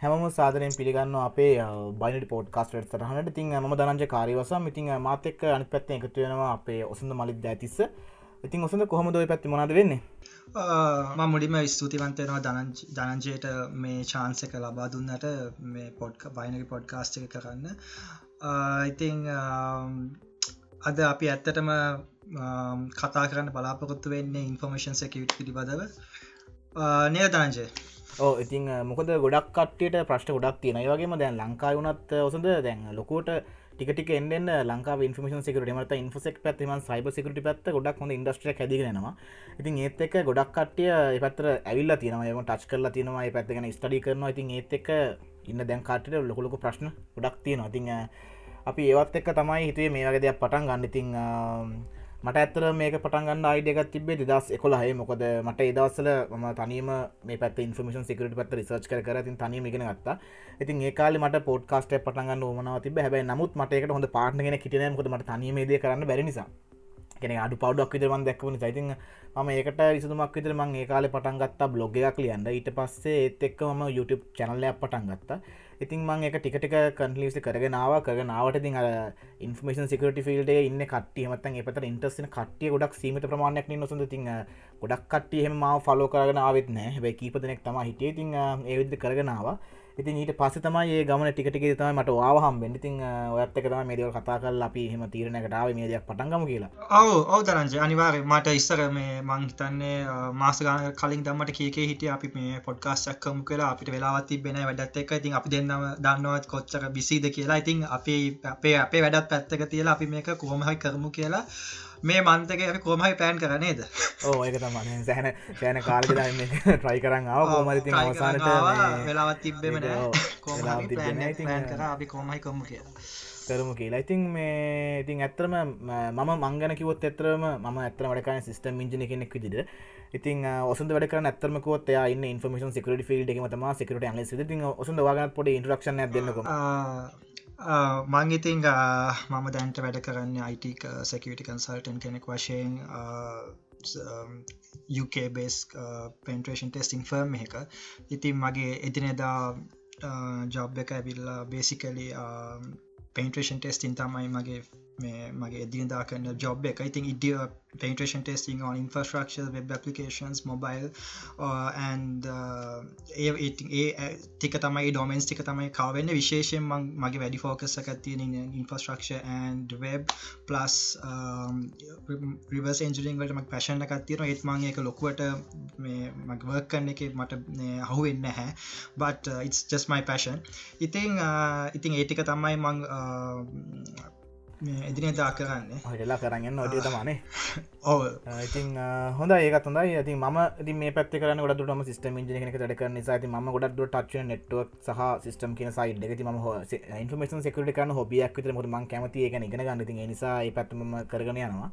හැම සාදරයෙන් පිළිගන්න අපේ බයිනට පෝට් කාස්ට සටහනට. තින් ම දනජ කාරවස ඉතින් මාතෙක් අනි පැත්ත එකතු වෙනවා අපේ ඔසඳ මලිත් ඇතිස්ස ඉතින් ඔසඳ කොහොමද පැත්ති මොනද වෙන්නේ? ම මුලිම ස්තුතිවන්තයනවා දනංජයට මේ චාන්සක ලබා දුන්නට මේ පොඩ්ක බයිනක පොඩ්කාස්ට එක කරන්න. ඉතිං අද අපි ඇත්තටම කතා කරන්න බලාපොරොත්තු වෙන්නේ ඉන්ෆර්මේෂන් සැකිවිට පිළිබඳව. නය දනජය ඕ ඉතින් මොකද ගොඩක් කට්ටියට ප්‍රශ්ට ගොඩක් තියෙන වගේම දැන් ලංකා වුණත් ඔසද දැන් ලොකෝට ටිකට එන්න ලංකා ඉන්ෆර්මේන් සිකට මට ඉන්ෆසෙක් පැත්ම සයිබ සිකට පැත් ගොඩක් හොඳ ඉන්ඩස්ට්‍රිය හැදිගෙනවා ඉතින් ඒත් එක ගොඩක් කට්ටිය පැත්තර ඇවිල්ල තිනම ටච් කරලා තිනවා පැත්තගෙන ස්ටඩි කරනවා. ඉතින් ඒත් එක ඉන්න දැන් කාටට ලොකොලොක ප්‍රශ්න ගොඩක් තියෙනවා. ඉතිං අපි ඒවත් එක්ක තමයි හිතුවේ මේ වගේ දෙයක් පටන් ගන්න. ඉතිං මට ඇත්තර මේක පටන්ගන්න අයිඩියගත් තිබේ දස් එකොලහයි මොකද මට ඒදවස්සල ම තනීම මේ පැත් ඉන්ෆර්මේෂන් සිකට පත් රිසර්ච් කර ති තනීම ගෙන ගත්තා. ඉතින් ඒකාල මට පෝට් කාස්ට පටන්ගන්න ඕමනාව තිබ හැබයි නමුත් මටකට හොඳ පාට්ගෙන කිටන ොද මට තනීමේද කරන්න බැරි නිසා. කෙන අඩු පවඩක් විතරමන් දැක්වන සයිතින් ම ඒකට විසුමක් විතර මං ඒ කාලෙ පටන්ගත්තා බ්ලොග්ගයක් ලියන්න. ඊට පස්සේ ඒත් එක්ක ම YouTube චැනල්ලයක් පටන් ගත්තා. ඉතින් මං එක ටිකටික කන්ලිසි කරගෙනාව කරගෙනාවට ති ඉන්ෆර්මේෂන් සිකට ෆිල්ඩ ඉන්න කට්ටියමත්තන් එපත ඉන්ටස්න කට්ටිය ගොඩක් සීමත ප්‍රමාණයක් නොසඳ ති ගොඩක් කට්ටියහෙම ම ෆලෝ කරගෙන ආවෙත් නෑ. හැබයි කීපදනෙක් තම හිටිය. තින් ඒවිද කරගෙනාව ඉතින් ඊට පස්ස තමයි ඒ ගමන ටිකටික තම මට වාහම් බෙන්ඩිතින් ඔයත් එක තම මේදවල් කතා කල් අපි හෙම තීරණකටාව මේ දෙයක් පටන්ගම කියලා. ඔව ඔව තරංජ අනිවාර මට ඉස්සර මේ මංහිතන්නේ මාසගාන කලින් දම්මට කියක හිට අපි මේ පොඩ්කාස්යක් කමු කියලා. අපිට වෙලාවත්ති බෙන වැඩත් එක ඉතින් අපි දෙන්නම දන්නවත් කොච්චර බිසිද කියලා. ඉතින් අපේ අපේ අපේ වැඩත් පැත්තක තියලා අපි මේක කොහොමහයි කරමු කියලා. මේ මන්තක අපි කොමහයි පෑන් කරනේද ඕ ඒක තම සෑන සෑන කාලදන්න ට්‍රයි කරන්න ආව. කෝමරිති අවසානට වෙලාවත් තිබ්බෙම අපි කොමහයි කොම කියලා. කරමු කියලා. ඉතින් මේ ඉතින් ඇත්තරම මම මංගන කිවොත් එතරම ම ඇතර වඩකන සිස්ටම් ඉජන කෙනෙක් විදිද ඉතින් ඔසද වැඩ ඇතරමකොත් ඉන්න ඉන්ෆර්මේන් සිකට ිල් එකම ම සිකට ල ති ඔසද වාගත් පොඩ ඉන්ටරක්ෂන දෙන්නක මං ඉතිං මම දැන්ට වැඩ කරන්න අයිටක සැකිවිටි කන්සල්ටන් කෙනෙක් වශයෙන් UK base penetration testing firm එක ඉතින් මගේ එදිනෙදා ජොබ් එක ඇවිල්ලා බේසිකලි පෙන්ට්‍රේෂන් ටෙස්ටින් තමයි මගේ මේ මගේ එදිනදා කරන්න ජොබ් එක. ඉතින් ඉඩිය penetration testing on infrastructure web applications mobile uh, and uh, ඒ ඒ ටික තමයි ඩොමන්ස් ටික තමයි කාවන්න විශේෂයෙන් මගේ වැඩි ෆෝකස් එක තියෙන infrastructure and web plus um, reverse engineering වලට මක් පැශන එකක් තියෙන ඒත් මං එක ලොකුවට මේ මක් වර්ක් කරන්න එක මට හුවෙන්න හැ but uh, it's just my passion. ඉතිං uh, ඉතින් ඒටික තමයි මං uh, එදින දා කරන්න. හටලා කරන්න නොටිය තමනේ ඔව. ඉතින් හොඳ ඒක හොඳයි. ඇති ම මේ පැත් කරන ගොඩ ම සිස්ටම ජනක ටක නිසා. ම ගොඩ ටච් නෙට්වක් සහ සිස්ටම් කියන සයිඩ් එකති ම ඉන්ෆර්මේන් සෙකට කන හොබියක් විතර මුට මං කැමති එක ඉගෙන ගන්න. ති නිසා පැත්ම කරගෙන යනවා.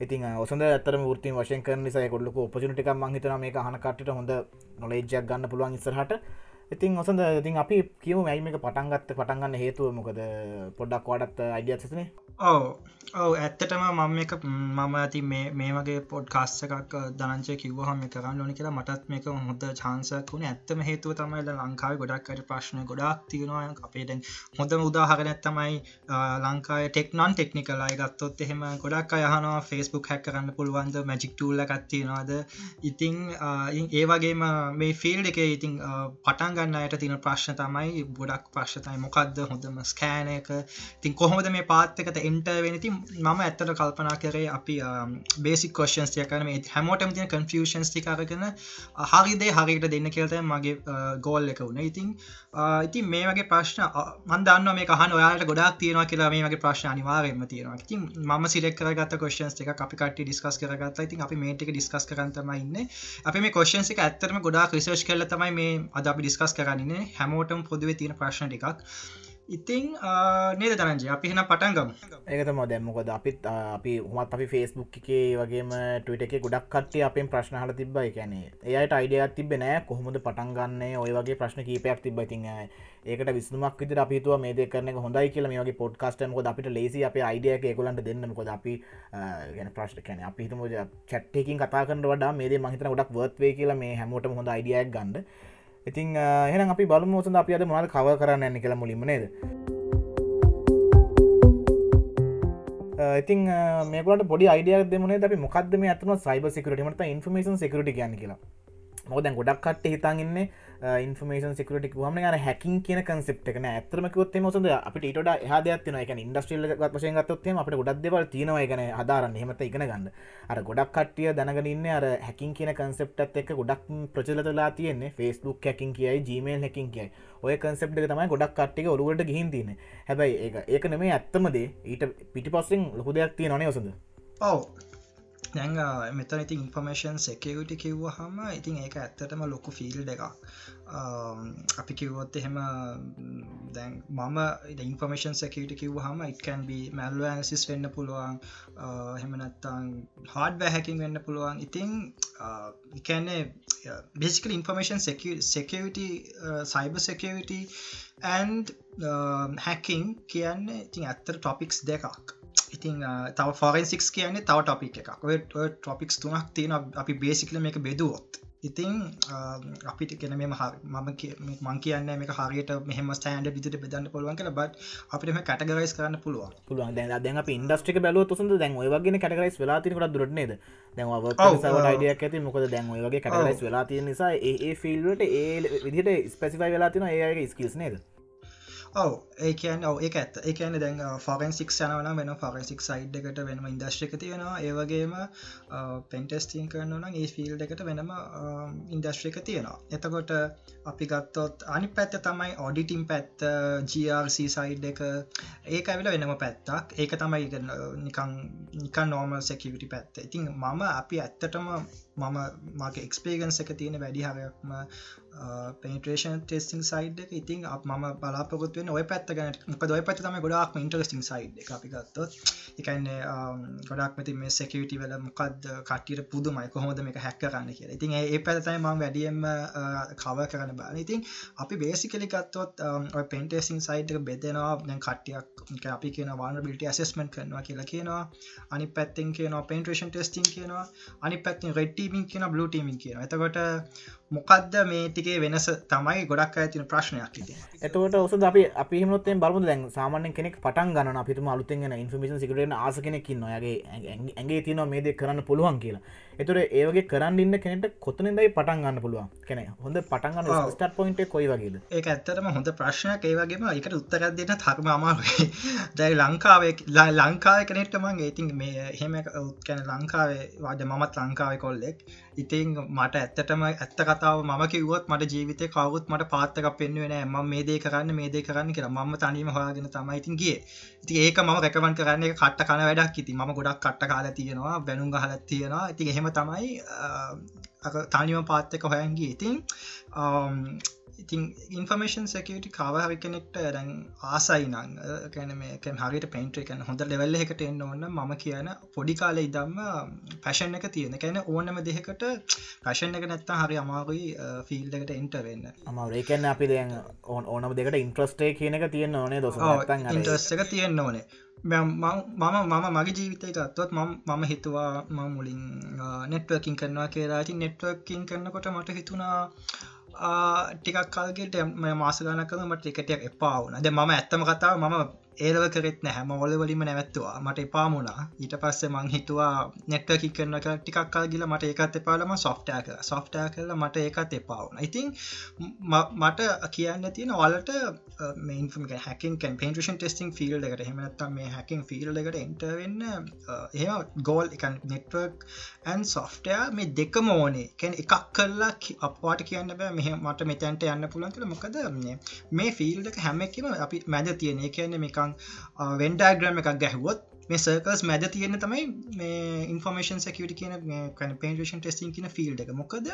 ඉතින් ඔසඳ ඇතරම ෘති වශයෙන් කරන නිසා කොල්ලක ඔපචනටික මංහිතන මේ හනකට හොඳ නොලේජ්ජක් ගන්න පුළුවන් ඉස්සරහට ඉතින් ඔසඳ ඉතින් අපි කියව මැයිම එක පටන්ගත්ත පටන්ගන්න හේතුව මොකද? පොඩ්ඩක් වඩත් අයිඩියත්සනේ ඔව. ඔව. ඇත්තටම මම එක මම ඇති මේ වගේ පොඩ් කාස්ස එකක් දනංචය කිව්වහම කරන්න ඕනි කියලා මටත් මේක හොඳ චාන්සයක් වුණ. ඇත්තම හේතුව තමයිල ලංකාව ගොඩක්කට ප්‍රශ්න ගොඩක් තියෙනවා. අපේටෙන් හොඳ උදාහරන ඇත්තමයි ලංකාය ටෙක්නොන් ටෙක්නිකලයි ගත්තොත් එහෙම ගොඩක් අයහනවා ෆෙස්බුක් හැක් කරන්න පුළුවන්ද? මැජික් ටූල්ල එකත්තියෙනවාද ඉතිං ඒ වගේම මේ ෆිල් එක ඉතිං පටන් ගන්න අයට තින ප්‍රශ්න තමයි ගොඩක් ප්‍රශ්තයි මොකක්ද හොඳම ස්කෑන එක. තින් කොහොමද මේ පාත්තකට එන්ට වෙනති මම ඇත්තට කල්පනා කරේ අපි බේසි කොෂන්ස් යකන මේ හැමෝටම තින කන්ෆියෂන්ස් ටිකාරගෙන හරිදේ හරිට දෙන්න කියලත මගේ ගෝල් එක වුණ. ඉතින් ඉතින් මේ වගේ ප්‍රශ්න මන්දන්න මේ කහන ඔයාට ගොඩක් තියෙනවා කියලා මේ වගේ ප්‍රශ්න අනිවාරෙන්ම තියෙනවා. ඉතින් ම සිලෙක් කරගත් කොෂන්ස් එක අපිකට ඩිස්කස් කරගත්ත. ඉතින් අපි මේටික ඩිස්කස් කරන්තම ඉන්න. අප මේ කොෂන්ස එක ඇත්තරම ගොඩා රිසර්ච් කල තමයි මේ අද අපි ඩිස්කස් කරන්නේ හැමෝටම පොදුවේ තියෙන ප්‍රශ්න ටිකක්. ඉතිං නේද තරජ අපි හෙන පටන්ගම් ඒකතම දැම්මකොද අපිත් අපි හමත් අපි ෆේස්බුක් එකේ වගේම ටවිට එක ගොඩක් කටේ අපෙන් ප්‍රශ්නහල තිබයි කැනේ ඒයට අයිඩියයක් තිබ නෑ. කොහොමද පටන්ගන්න ඔය වගේ ප්‍රශ්න කීපයක් තිබ ඉතින් ඒකට විස්නුමක් විදි අපිතුව මේ දෙ කරන හොඳයි කියල. මේ වගේ පොඩ්කාස්ටම ොද අපිට ලේසි අප අයිඩියක එකුලන්ට දෙන්නකොද අපි ගැන ප්‍රශ්ට කැන අපි හිතම චට්ටකින් කතාකට වඩා මේ මහිතන ගොඩක් වර්ත්වේ කියලා මේ හැමෝට හොඳ අයිඩියක් ගන්න. ඉතින් එහෙන අපි බලු මෝසඳ අපි අද මොනද කව කරන්න ඇන්න කියලා මුලින්ම නේද? ඉතින් මේකට පොඩි අයිඩිය දෙමන අපි මොකක්ද මේ අතන සයිබ සිකරටමට ඉන්ෆර්මේෂන් සිකරට කියන්න කියලා. මොදැන් ගොඩක් කට හිතන්ගන්නේ ඉන්ෆර්මේෂන් සිකරටක් හම ර හැකින් කියන කන්සෙප් එකන ඇතරමකොත් මොසද අපට ට හදයක්න එක ඉන්ඩස්ට්‍රල් වශය ගත්තොත්ම අපට ගොඩක් දෙවල් තියෙනවා. ගැන හදාරන්න. හෙමත ඉගෙන ගන්න. අර ගොඩක් කටිය දැනගන්න අර හැකින් කියන කන්සෙප්ටත් එක ගොඩක් ප්‍රචලතලා තියෙන්නේ. ෆස්බුක් හැකින් කියයි ජීමේල් හැකින් කියයි. ඔය කන්සෙප් එක තමයි ගොඩක් කට්ටික ඔරුවට ගිහින් තියන හැබැයි ඒ ඒක නෙමේ ඇත්තමදේ ඊට පිටි පස්සෙන් ලොකු දෙයක් තිය නොනේ ඔසඳ ඔව. දැන් මෙතන ඉතින් ඉන්ෆර්මේෂන් සෙකවිට කිව්ව හම ඉතින් ඒක ඇත්තටම ලොකු ෆිල් එකක්. අපි කිව්වොත් එහෙම දැන් මම ඉන්ෆර්මේෂන් සැකට කිව් හම ඉකන්බ මැල්ව ඇසිස් වෙන්න පුළුවන්. හෙමනත්තං හාඩ බැහැකින් වෙන්න පුළුවන්. ඉතිං එකන්නේ බේසිකල් ඉන්ෆර්මේෂන් සෙකවිට සයිබ සෙකවිට and හැකින් කියන්නේ ඉතින් ඇත්තර ටොපික්ස් දෙකක්. ඉතින් තව ෆොරන්සික්ස් කියන්නේ තව ටොපික් එකක්. ඔය ටොපික්ස් තුනක් තියෙන අපි බේසිකල මේක බෙදුවොත්. ඉතින් අපිට කෙන මෙම මම මං කියන්න මේ හරියට මෙහම ස්ටන්ඩ විදිට බෙදන්න පුළුවන් කළ බට අපිටම කටගරයිස් කරන්න පුළුවන්. පුළුවන්. දැ දැන් අප ඉන්ඩස්ටික බැලෝ තුසඳ දැන් ඔයවගෙන කටගරයිස් වෙලාතිනකට දුරනේද දැන් ඩියක් ඇති මොකද දැන් ඔයගේ කටගරයිස් වෙලා තිය නිසා ඒ ෆිල්ට ඒ විදිට ස්පෙසිෆයි වෙලාතින ඒගේ ස්කිල්ස් නේද ඔව. ඒකන් ඔව ඒ ඇත් එකන දැන් ෆොරන්සික් යනවන වෙන ෆොරන්සික් සයිඩ් එකට වෙනම ඉන්දශ්්‍රික තියෙනවා. ඒවගේම පෙන්ටස්ටීන් කරනන ඒ ෆිල් එකට වෙනම ඉන්දශ්්‍රික තියෙනවා. එතකොට අපි ගත්තොත් අනි පැත්ත තමයි ඔඩිටිම් පැත්ත GRC සයිඩ් එක. ඒක ඇවිල වෙනම පැත්තක්. ඒක තමයි නිකං නිකන් නෝමල් සැකිවිටි පැත්ත. ඉතින් මම අපි ඇත්තටම මම මගේ එක්ස්පේගන්ස එක තියෙන වැඩි හරයක්ම පේටේෂන් ටෙස්ටිං සයිඩ් එක ඉතින් අප ම බලාපොත් වෙන ඔය පැත්ත ගැන. මොක දොයි පැත් තම ගොඩක් ඉන්ටරස්ටිං සයිඩ් අපි ගත්තොත්. එකන්නේ ගොඩක් මති මේ සෙකවිට වල මොකක්ද කටියට පුදුමයි. කොහොද මේ හැක් කරන්න කිය ඉතින් ඒ පැතයි ම වැඩියම් කව කරන්න බල ඉතින් අපි බේසිකලි ගත්තොත් පෙන්ටේසින් සයිඩ් එක බෙදෙනවා. දැන් කට්ටියක් අපි කියන වාන බිට ඇසස්මෙන්ට් කරනවා කියලා කියනවා. අනි පැත්තෙන් කියන පෙන්ටේෂන් ටෙස්ටිං කියනවා. අනි පැත්තින් රෙට්ටීමින් කියන බ්ලටීමින් කියන එතකොට මොකක්ද මේ ටිකේ වෙනස තමයි ගොඩක් ඇතින ප්‍රශ්නයක් එතවට ඔස අපි අපි හිමොත්තෙන් බලමු දැන් සාමාන්‍ය කෙනෙක් පටන් ගන්න අපිටම අලුතෙන් ඉන්ෆර්මේෂන් සිකරන ආස කෙනෙකින් නොයගේ ඇගේ තියනවා මේද කරන්න පුළුවන් කියලා. එතුර ඒවගේ කරන්න ඉන්න කෙනෙට කොතනින්දයි පටන් ගන්න පුළුවන්? කෙන හොඳ පටන්ගන්න ස්ටත් පොයින්ට කොයි වගේද? ඒ ඇත්තරම හොඳ ප්‍රශ්නයක්. ඒවගේම එකට උත්තරත් දෙන්න තර්ම අමාරුවේ දැයි ලංකාවේ ලංකාව කෙනෙට්ටමන් ඒතින් මේ හෙම කැන ලංකාවේ වාද මමත් ලංකාවේ කොල්ලෙක්. ඉතින් මට ඇත්තටම ඇත්ත කතාව ම කිවත් මට ජීවිතය කවුත් මට පාත්තක පෙන්වෙන ම මේ දේ කරන්න මේ දේ කරන්න කියලා. මම තනීම හොයාගෙන තමයිඉතින් ගිය. ති ඒක ම රැකවන් කරන්න කට්ට කන වැඩක්. ඉති ම ගොඩක් කට්ට කාල තියෙනවා බැනුම් හලත් තියෙනවා. ඉති එහෙම තමයි තනිම පාත්තක හොයන්ගේ ඉතින් ඉතින් ඉන්ෆර්මේෂන් සැකට කාවහරි කෙනෙක්ට දැන් ආසයි නං කැන මේකැන් හරිට පෙන්ට්‍ර එකන හොඳ ලෙවල්ල එකට එන්න ඔන්න ම කියන පොඩි කාල ඉදම්ම පැෂන් එක තියෙන. කැන ඕනම දෙකට පැෂන් එක නැත්තා හරි අමාරුයි ෆිල් එකට එන්ට වෙන්න. අමරේකන්න අපි දැන් ඕන ඕනම දෙකට ඉන්ට්‍රස්ටේ කියන එක තියන්න ඕනේ දොස ඉන්ට්‍රස් එක තියෙන්න්න ඕනේ මම මම මගේ ජීවිතය ගත්තොත් මම හිතුවා ම මුලින් නෙට්වර්කින් කරනවා කියලා. ති නෙට්වර්කින් කරනකොට මට හිතුනා ටිකක් කාල්ගේට මාස ගනකම මට ටිකටයක් එපා වුන ද ම ඇත්තම කතාව මම ඒලව කරෙත් නැහැ. මොල වලින්ම නැවත්තුවා. මට එපාමුණා ඊට පස්සේ මං හිතුවා නෙට්වකි කරන ටිකක් කල් ගිල මට ඒකත් එපාලම සොෆ්ටෑ කර සොෆ්ටෑ කරල මට ඒකත් එපාවුණ ඉතින් මට කියන්න තියෙන වලට මේන්ම හැකින් පේන්ටේෂන් ටෙස්ටිං ෆිල් එකට. හෙමනත්තම් මේ හැකින් ෆිල් එකට එන්ටවෙන්න එහම ගෝල් එක නෙට්වර්ක් ඇන් සොෆ්ටයා මේ දෙකම ඕනේ. කැන එකක් කරලා අපවාට කියන්න බෑ. මෙහ මට මෙතැන්ට යන්න පුළන් කළ මොකද මේ ෆිල්ඩ හැමැකිම අපි මැද තියෙන. කියන්නේ මේකන් නිකං වෙන්ඩාග්‍රම එකක් ගැහුවොත් මේ සර්කස් මැද තියෙන තමයි මේ ඉන්ෆර්මේෂන් සැකට කියන කන පේටේෂන් ටෙස්ටිං කියන ෆිල්ඩ එක. මොකද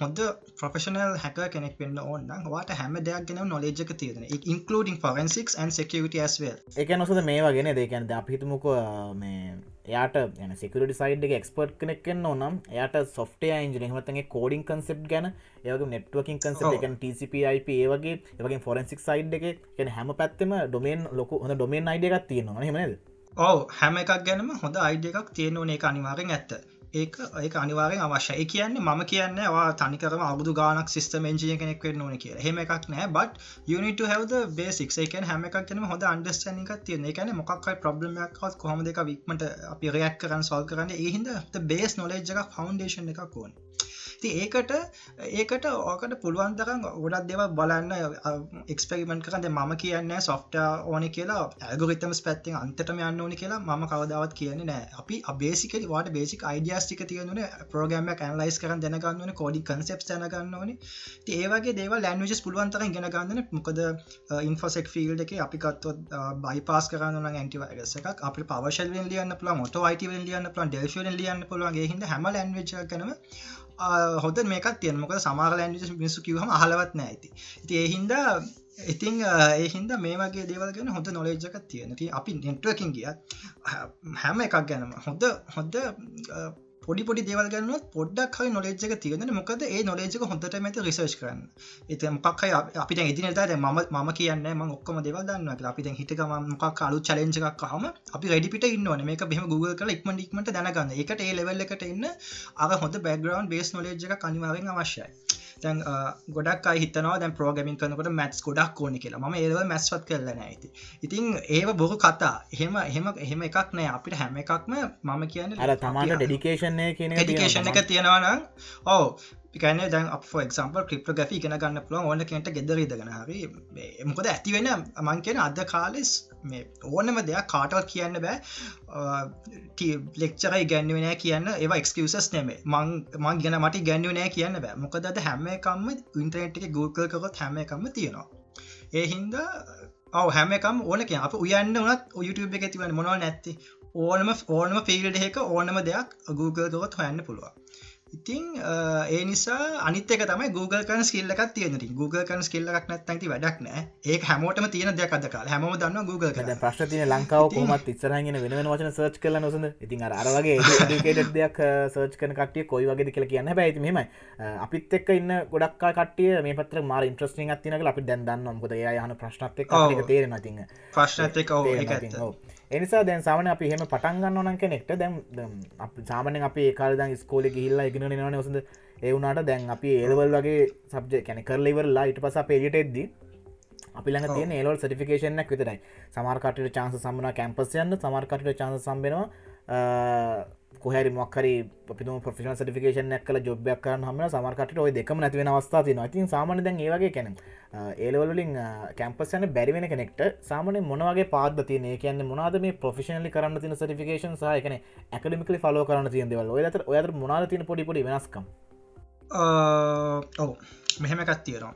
හොඳ ප්‍රොෆෙෂනල් හැක කෙනෙක් වෙන්න ඕන්න වාට හැම දෙයක් ගෙන නොලේජක තියෙන ඉන්කලඩින් ෆරන්සික් න් සෙකට ඇස්වල් එක නොසද මේ වගෙන දෙකැන අපිතුමක මේ එයාට යන සිකට සයිඩ් එක එක්ස්පර්ට් කෙනෙක්ෙන් ඕනම් එයට සොෆ්ටේ ඉන්ජින හමතගේ කෝඩින් කන්සෙප් ගැන ඒවගේ නෙට්වකින් කන්සප් එක TCPIP ඒවගේ ඒවගේ ෆොරන්සික් සයිඩ් එක ගැන හැම පැත්තම ඩොමේන් ලොක හොඳ ඩොමේන් අයිඩ එකක් තියෙනවා හෙමනද ඔව. හැම එකක් ගැනම හොඳ අයිඩ එකක් තියෙන ඕන. එක අනිවාරෙන් ඇත්ත ඒක ඒක අනිවාරෙන් අවශ්‍යයි. කියන්නේ මම කියන්න වා තනිකරම අබුදු ගානක් සිස්ටම එන්ජිය කෙනෙක් වෙන්න ඕන කිය හෙම එකක් නෑ බට යුනිට have බේසික් එක හැම එකක් කන හොඳ අන්ඩස්ටනික තියන එකන මොක්කයි ප්‍රබ්ලමයක්වත් කොහොම දෙක වික්මට අපි රයක් කරන්න සල් කරන්න? ඒහින්ද බේස් නොලෙජ් එක ෆෞන්ඩේෂන් එකක් ඕන. ති ඒකට ඒකට ඕකට පුළුවන්තරම් ගොඩක් දෙව බලන්න එක්ස්පෙරිමෙන්ට් කරන්න. මම කියන්න සොෆ්ට ඕන කියලා ඇගරිතම පැත්ති අන්තටම යන්න ඕනි කියලා ම කවදාවත් කියන්නේ නෑ අපි බේසික වාට බේසික් අයිඩියස්ටික තියන ප්‍රෝගම ඇන්ලයිස් කරන්න දැනගන්නන කෝඩි කන්සෙප් දැනගන්න ඕනි ඒවගේ දේව ලැන්විජස් පුළුවන්තර ගෙන ගන්න මොකද ඉන්ෆසෙක් ෆිල්ඩ එක අපිකත්ව බයිපස් කරන්න ඇන්ටිවගස එකක්. අපි පවශල් ලියන්න පුල මොට අයිට ලියන්න පුලන් ඩෙල්ෆිල් ලියන්න පුළුවන්ගේ හිද හැම ලැන්විච කනම හොද මේකත් තියන මොක සමාර ලැන්ජ මිසු කිවහම හලවත් නෑ. ඇති ඉති එහින්ද ඉතිං ඒහින්ද මේ වගේ දේවල්ගෙන හොඳ නොලේජ්ජකත් තියෙන ති අපි නෙට්වකින් ගියත් හැම එකක් ගැනම හොඳ හොඳ පොඩි පොඩි දේවල් ගන්නත් පොඩ්ඩක් හරි නොලෙජ්ක තියෙන මොකද ඒ නොලේජක හොඳට මැති රිසර්ච් කරන්න. එත මොක්හයි අපිට ඉදිනට ම ම කියන්න ම ඔක්කම දෙවල් දන්න අපිට හිටක මොක් අලු චලෙන්ජක් හම අපි රඩිපිට ඉන්නවන මේක බෙම Google කල ඉක්ම ඉක්මට දැනගන්න. එකට ඒ ලෙවල් එකට ඉන්න අ හොඳ බැග්‍රවන්් බේස් නොලේජක කනිවාවෙන් අවශ්‍යයි. තැන් ගොඩක් හිතනවා දැන් ප්‍රෝගමින් කනකට මැත්ස් ගොඩක් ඕනි කියලා. ම ඒව මැස්වත් කරලන ඇති ඉතින් ඒව බොහු කතා. එහෙම එහෙම එහෙම එකක් නෑ. අපිට හැම එකක්ම මම කියන්න අර තමාට ඩෙඩිකේෂන් කියන ඩිකේෂන් එක තියෙනවානම් ඕ පිකන දැන් අප එක්ම්පල් ක්‍රිප්ට ගැි ගෙන ගන්න පුළුවන් ඕන කෙන්ට ගෙදරේදගෙන හරි. මොකද ඇතිවෙන මං කියන අද කාලෙස් මේ ඕනම දෙයක් කාටවත් කියන්න බෑ. ලෙක්චරයි ගැන්නුවනෑ කියන්න. ඒ එක්කසස් නෙමේ මං මං ගෙන මට ගැන්නුවනෑ කියන්න බෑ. මොකද අද හැම එකම්ම ඉන්ටරනෙට් එක ගූකල් කරොත් හැම එකම තියෙනවා. ඒ හින්දා ඔව හැමකම් ඕනක අප උයන්න වනත් YouTube එක තිවන මොනව නැත්ති? ඕනම ඕනම ෆිල්ඩ එක ඕනම දෙයක් Google ගොත් හොයන්න පුළුවන්. ඉතිං ඒ නිසා අනිතක තමයි Google කන ස්කිල්ලක් තියෙනති Google කන ස්කිල්ලක් නැත්තැති වැඩක් නෑ ඒ හැමෝටම තියෙන දෙයක් අද කාල. හැම දන්න Google කන ප්‍රශ්න තියන ලංකාව කොමත් ඉස්සරහගෙන වෙන වචන සර්ච් කල නොසඳ ඉතින් අරවගේ ඩිකේට දෙයක් සර්ච් කන කටිය කොයි වගේ කියල කියන්න බැයිති මෙමයි අපිත් එක්ක ඉන්න ගොඩක්කා කටිය මේ පත්‍ර මාර ඉන්ට්‍රස්ටිං අත්තිනක අපි දැන්දන්න මොකද යන ප්‍රශ්නත් එක් තේරෙන තින්න ප්‍රශ්නත් එක එනිසා දැන් සාමන අපි හෙම පටන්ගන්න ඕනන් කෙනෙක්ට දැම් සාමනෙන් අපි ඒකාල්දන් ස්කෝල ගිහිල්ලා ඉගෙන නවන ඔසඳ ඒවුනාට දැන් අපි ඒලවල් වගේ සබ්ජ කැන කරලිවරලා ඉට පස පේජට එද්දී අපි ළඟ තියෙන ඒලෝල් සටිෆිකේෂනක් විතරයි. සමාර්කට චාන්ස සම්බන කැම්පසයන්න සමාර්කට චාන්ස සම්බෙනවා කොහැරි මොක්කරි පිතු ප්‍රෆිෂන් සටිෆිකේෂනක් කල ජොබ්යක් කරන්න හම සමර්කට ඔය දෙකම නැතිවෙන අවස්ථා තින ඉතින් සාමන දැන් ඒවගේ කැන ඒලවලින් කැම්පසන බැරිවෙන කෙනෙක්ට සාමන මොනවගේ පාද තියන කියන්න මොනාද මේ ප්‍රෆිෂනලි කරන්න තින සටිෆිකේෂන් සහයකන ඇකඩමිකලි ෆලෝ කරන්න තියන්දවල ඔයතර ඔයතර මොනාද තින පොඩිපොඩි වෙනස්කම්? ඔව. මෙහෙමකත් තියෙනවා.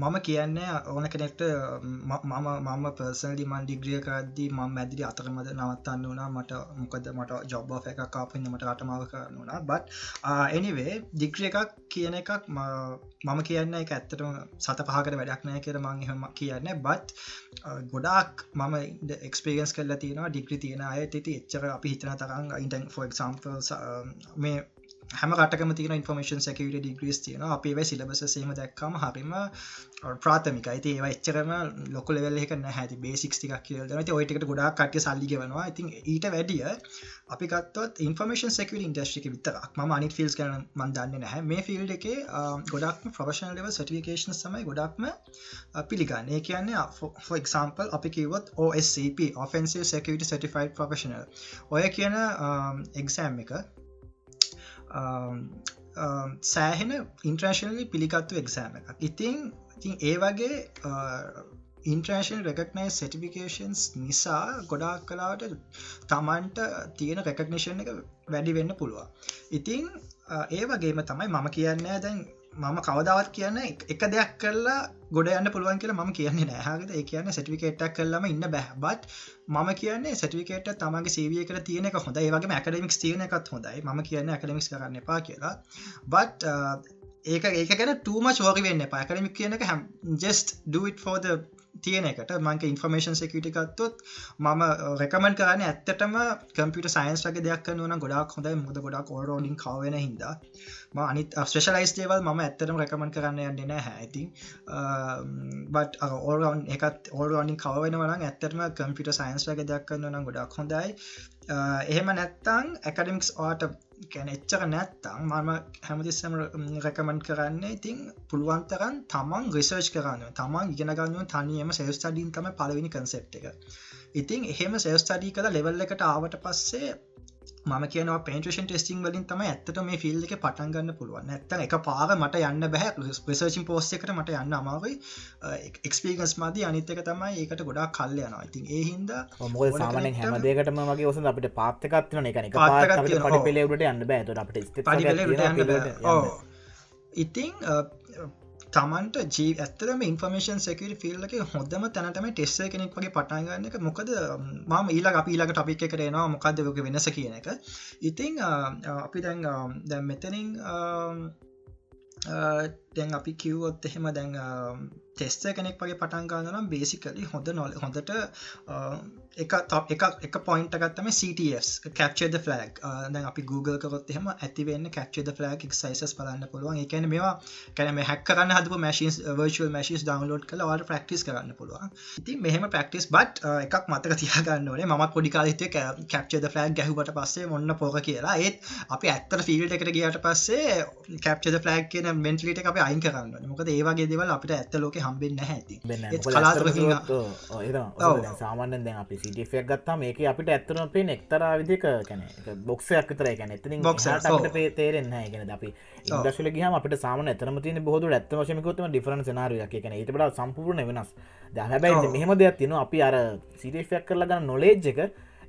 මම කියන්න ඕන කෙනෙක්ට මම මම පර්සනලි මන් ඩිග්‍රිය කරද්දී ම මැදිරි අතරමද නවත්තන්න වනා මට මොකද මට ජොබ් එක කාපන්න මට රටමාව කරන්න වනා බත් එනිවේ දිග්‍රිය එකක් කියන එකක් මම කියන්න එක ඇත්තටම සත පහකට වැඩක් නෑ කර මං එහෙම කියන්න. බත් ගොඩක් මම එක්ස්පේගස් කල්ල තියෙන ඩිග්‍රි තියෙන අය තිති එච්චර අපි හිතන තරන් ඉන්ටන් ෆෝ එක්සම්පල් මේ හැම කටකම තින ඉන්ෆර්මේෂන් සැකට ඩිග්‍රීස් තියෙන අපේ වැ සිලබස සේම දැක්කම හරිම ප්‍රාථමික අයිති ඒවා එච්චරම ලොක ලෙවල් එක හැති බේසික් ටික් කියල ති ඔයිටකට ගොඩා කට සල්ලි වනවා ඉතින් ඊට වැඩිය අපිකත්වත් ඉන්ෆර්මේෂන් සැක ඉන්ඩස්ට්‍රික විතරක්. ම අනි ෆිල්ස් කන මන්දන්න නැහැ. මේ ෆිල්ඩ එක ගොඩක්ම ප්‍රවශන ලව සටිකේෂන සමයි ගොඩක්ම පිළිගන්න. ඒ කියන්නේ ෆක්ම්පල් අපි කිවත් OSCP Offensive Security Certified Professional. ඔය කියන එක්සෑම් එක Um, um, සෑහෙන ඉන්ට්‍රේශනලි පිළිකත්තු එක්සෑම එකක්. ඉතිං ඉතින් ඒ වගේ ඉන්ට්‍රේෂන් රෙකක්නයි සටිෆිකේන්ස් නිසා ගොඩාක් කලාට තමන්ට තියෙන රැකක්නිෂන් එක වැඩි වෙන්න පුළුවන්. ඉතිං uh, ඒ වගේම තමයි මම කියන්න දැන් මම කවදාවත් කියන්න එක දෙයක් කරලා ගොඩ යන්න පුළුවන් කියලා ම කියන්නේ නෑහගත ඒ කියන්න සටිකේටක් කරලම ඉන්න බැහබත් මම කියන්නේ සටිකේට තමගේ සේවිය කර තියෙන එක හොඳ ඒවගේ ඇකඩමික්ස් තියන එකත් හොඳයි. ම කියන්න ඇකඩමික්ස් කරන්න එපා කියලා. බත් uh, ඒක ඒක ගැන ටූම ශෝක වෙන්න පාකරමික් කියන එක හැම් ජෙස්ට ඩට ෆෝද තියෙන එකට. මංක ඉන්ෆර්මේෂන් සෙකටිකත්තුත් මම රෙකමන් කරන්න ඇත්තටම කම්පිට සයින්ස් වගේ දෙයක් නොන ගොඩක් හොඳයි. මුද ගොඩක් ඕරෝඩින් කවෙන හිද අනිත් ස්පේෂලයිස් දේවල් ම ඇත්තරම රැකමන් කරන්න යන්න නෑ ඇති බට ඕරවන් එකත් ඕරවනින් කවෙන වන ඇත්තරම කම්පිට සයින්ස් වගේ දක්කන්න නම් ගොඩක් හොඳයි. එහෙම නැත්තං ඇකඩමික්ස් ආට කැන එච්චක නැත්තං මම හැමතිස්සම රැකමන් කරන්න ඉතින් පුළුවන්තරන් තමන් රිසර්ච් කරන්න තමන් ඉගෙනගන්න තනියම සෙස්ටඩීන් තම පලවිනි කන්සෙප් එක. ඉතින් එහෙම සෙස්ටඩී කළ ලෙවල් එකට ආවට පස්සේ මම කියනවා පේන්ටේෂන් ටෙස්ටිං වලින් තම ඇත්තට මේ ෆිල් එක පටන්ගන්න පුළුවන්. ඇත්තන එක පාර මට යන්න බැහැ. ප්‍රසර්චින් පෝස්ස එකට මට යන්න අමාවයි එක්ස්පීගස් මද. අනිතක තමයි ඒකට ගොඩා කල්ල යනවා. ඉතින් ඒ හින්ද මොක සාමනෙන් හැමදේකටම වගේ ඔස අපිට පාත්තකත්වන එක පට පෙලේට යන්න බෑ. අපට ඉතින් තමන්ට ජී ඇත්තරම ඉන්ෆර්මේෂන් සෙකට ෆිල්ලක හොදම තැනටම ටෙස්ස කෙනෙක් වගේ පටන්ගන්න එක මොකද මම ඊලා අපිලාක ටපික් එක එනවා මොකක්දක වෙනස කියන එක. ඉතිං අපි දැන් දැන් මෙතනින් දැන් අපි කිව්වොත් එහෙම දැන් ටෙස්ස කෙනෙක් වගේ පටන්ගන්නනම් බේසිකලි හොඳ නොල හොඳට එක එක එක පොයින්ට ගත්තම CTS කැප්චේද ෆලක් දැන් අපි Google කරොත් එහම ඇතිවෙන්න කැප්චේද ෆලක් සයිසස් බලන්න පුළුවන්. එකන මේවා කැනම හැක්කරන්න හදපු මශන්ස් වර්ල් මශස් ඩවන්ලෝඩ් කළ වාට ප්‍රක්ටිස් කරන්න පුළුවන්. ඉති මෙහම ප්‍රක්ටිස් බට් එකක් මතක තියාගන්නනේ ම පොඩිකාලත කැප්චේද ෆලක් ගැහුවට පස්සේ මොන්න පෝක කියලා. ඒත් අපි ඇත්තර ෆිල්ට එකට ගියට පස්සේ කැප්චේද ෆලක් කියන මෙන්ටලිට අප අයින් කරන්න මොකද ඒවාගේ දෙවල් අපිට ඇත්ත ලෝක හම්බෙන්න්න ඇති සාමාන්‍යෙන් දැන් අපි සිටිෆයක් ගත්තා මේක අපිට ඇත්තන පේ එක්තර විදික කැන බොක්ෂයක් තර ගැන එතන බොක්ෂ පේ තේරෙන්න ගැන අපි ඉදශල ගහම අපට සාමන ඇතනම තින බොහද ඇත්ත වශමකොතම ඩිෆරන් සනාරයක් කියන ඒට සම්පූර්ණ වෙනස්. දැහැබැයි මෙහෙම දෙයක් තින අපි අර සිටිෆයක් කරලා ගන්න නොලේජ් එක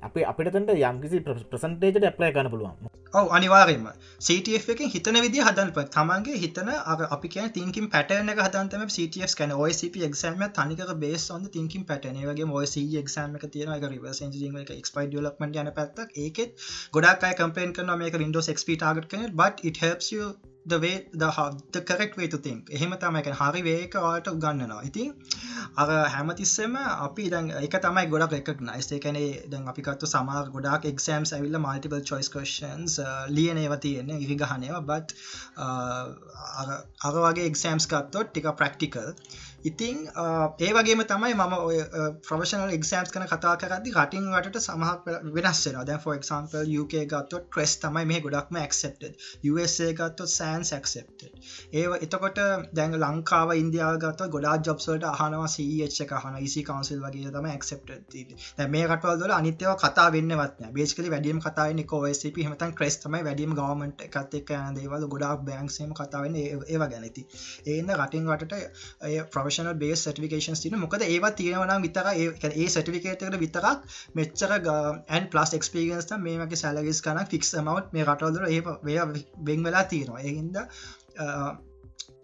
අප අපිටතට යම්කිසි ප්‍රසන්ටේජට ඇප්ලයි කන පුළුවන්. ඔව අනිවාරෙන්ම CTF එක හිතන විදි හදන්ප තමන්ගේ හිතන අපි කියන තිංකින් පැටන හතන්තම CTF කන OCP එක්ෂම තනික බේස් ොද තිංකින් පැටන වගේ ෝC එක්ෂම එක තියෙන එක රිවර්ස් එන්ජිනින් එක එක්ස්පයි ඩලක්මට යන පැත්තක්. ඒකෙත් ගොඩක් අයි කම්පේන් කරන මේක ින්ඩෝස් XP ටාගට කන but it helps you the way the the correct way to think එහෙම තමයි කියන්නේ හරි වේක ඔයාලට උගන්වනවා. ඉතින් අර හැමතිස්සෙම අපි දැන් ඒක තමයි ගොඩක් recognize. ඒ කියන්නේ දැන් අපි ගත්ත සමහර ගොඩාක් exams ඇවිල්ලා multiple choice questions uh, ලියන ඒවා තියෙන්නේ ඉරි ගහන ඒවා but uh, අර අර වගේ exams ගත්තොත් ටික practical. ඉතිං ඒ වගේම තමයි මම ඔය ප්‍රවශනල් එක්ෂම්ස් කන කතා කරදදි රටින් රටට සමහක් වෙනස්සෙන දැ ෆෝ එක්සම්පල් UK ගත්තොත් ක්‍රෙස් තමයි මේ ගොඩක්ම accepted. USA ගත්තොත් සෑන්ස් accepted. ඒ එතකොට දැන් ලංකාව ඉන්දියාව ගත්ත ගොඩා ජොබ්සල්ට අහනවා සහ එක හන ඉසි කවන්සිල් වගේ තම accepted දැ මේ කටවල් දොල අනිත්‍යව කතා වෙන්නවත්න බේස්කලි වැඩියම් කතාව නිකෝSP හමතන් ක්‍රෙස් තමයි වැඩියම් ගවමට එකත් එක් යන දේවල්. ගොඩක් බෑන්ක්සේම කතාවන්න ඒවා ගැනති ඒන්න රටින් වටට ප්‍රවශ ප්‍රෆෙෂනල් බේස් සටිකේන් තින මොකද ඒවා තියෙනවනම් විතර ඒ සටිකේටකට විතරක් මෙච්චර ඇන් පලස් එක්ස්පිරියන්ස් මේ වගේ සැලගෙස් කන ෆික්ස් මවට් මේ රටවල්දර ඒ බෙන් වෙලා තියෙනවා. එහින්ද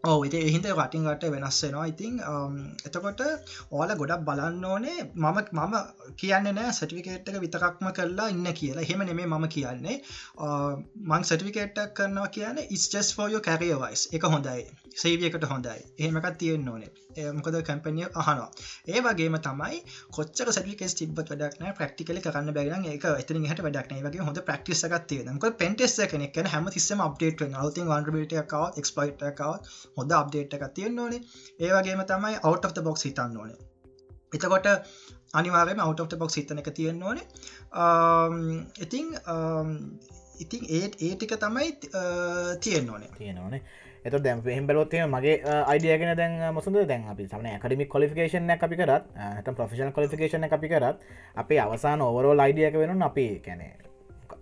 ඕ ඉති එහින්ද රටින්ගට වෙනස්සෙනවා ඉතිං um, එතකොට ඕල ගොඩක් බලන්න ඕනේ මම මම කියන්න නෑ සටිකේට්ක විතරක්ම කරලා ඉන්න කියලා. හෙම නෙමේ මම කියන්නේ. Uh, මං සටිකේට්ක් කරනවා කියන ඉස්ජස් ෆෝයෝ කැරියවයිස් එක හොඳයි. සේවියකට හොඳයි. එහෙමකත් තියෙන් ඕනේ. මොකද කැම්පනිය අහනවා. ඒ වගේම තමයි කොච්චර සටිකෙස් තිබත් වැඩක්න ප්‍රක්ටිකල කරන්න බැගන එක එතන හට වැඩක්න වගේ හොඳ ප්‍රක්ටිස් එකත් ක පෙන්ටෙස් කෙනෙක් හැම තිස්සම අප්ඩේට අවති වන්ට එකව එක්ස්පයිට එකව හොඳ අප්ඩේට් එකක් තියෙන් ඕනේ. ඒ වගේම තමයි අවට් of බොක්ස් හිතන්න ඕනේ. එතකොට අනිවාරම අවට් of බොක්ස් හිතන එක තියෙන් ඕනේ. ඉතිං ඉතින් um, ඒත් ඒ ටික තමයි uh, තියෙන් ඕනේ. තියෙනවනේ එත දැම් පෙහම් බලොත්තේ මගේ uh, අයිඩියගෙන දැන් uh, මොසුද දැන් අපි සමන කඩමික් කොලිෆිකේෂන අපි කරත් හත ප්‍රෆිෂන් කොලිෆිකේෂන අපි කරත් අපේ අවසාන ඕවරෝ අයිඩියක වෙන අපි කැනේ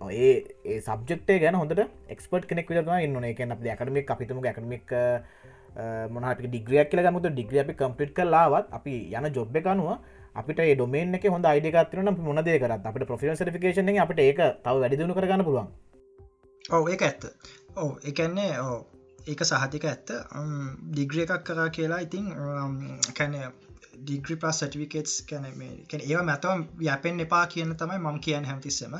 ඒ ඒ සබ්ෙක්ටේ ගැන හොඳට එක්ස්පර්ට කෙනෙක් විදවා ඉන්න එකන අප ඇකඩමික් අපිතුම ඇකඩමික් මොනහට ඩිග්‍රියක් කියල ගමුතු ඩිග්‍රිය අපි කම්පිට් කලාවත් අපි යන ජොබ් එකනුව අපිට ඩොමේන් එක හොඳ අයිඩිකත්වන මොනදේ කරත්. අපට ප්‍රෆිෂන් සටිකේෂන අපට ඒක තව වැඩිදුණු කරගන්න පුළුවන්. ඔව ඒ ඇත්ත. ඕ එකන්නේ ඕ ඒක සහතික ඇත්ත. ඩිග්‍රිය එකක් කරා කියලා ඉතිං කැන ඩිග්‍රි පස් සටිකටස් කැන ඒව මැතවම් යැපෙන් එපා කියන තමයි මම කියන්න හැමතිස්සම.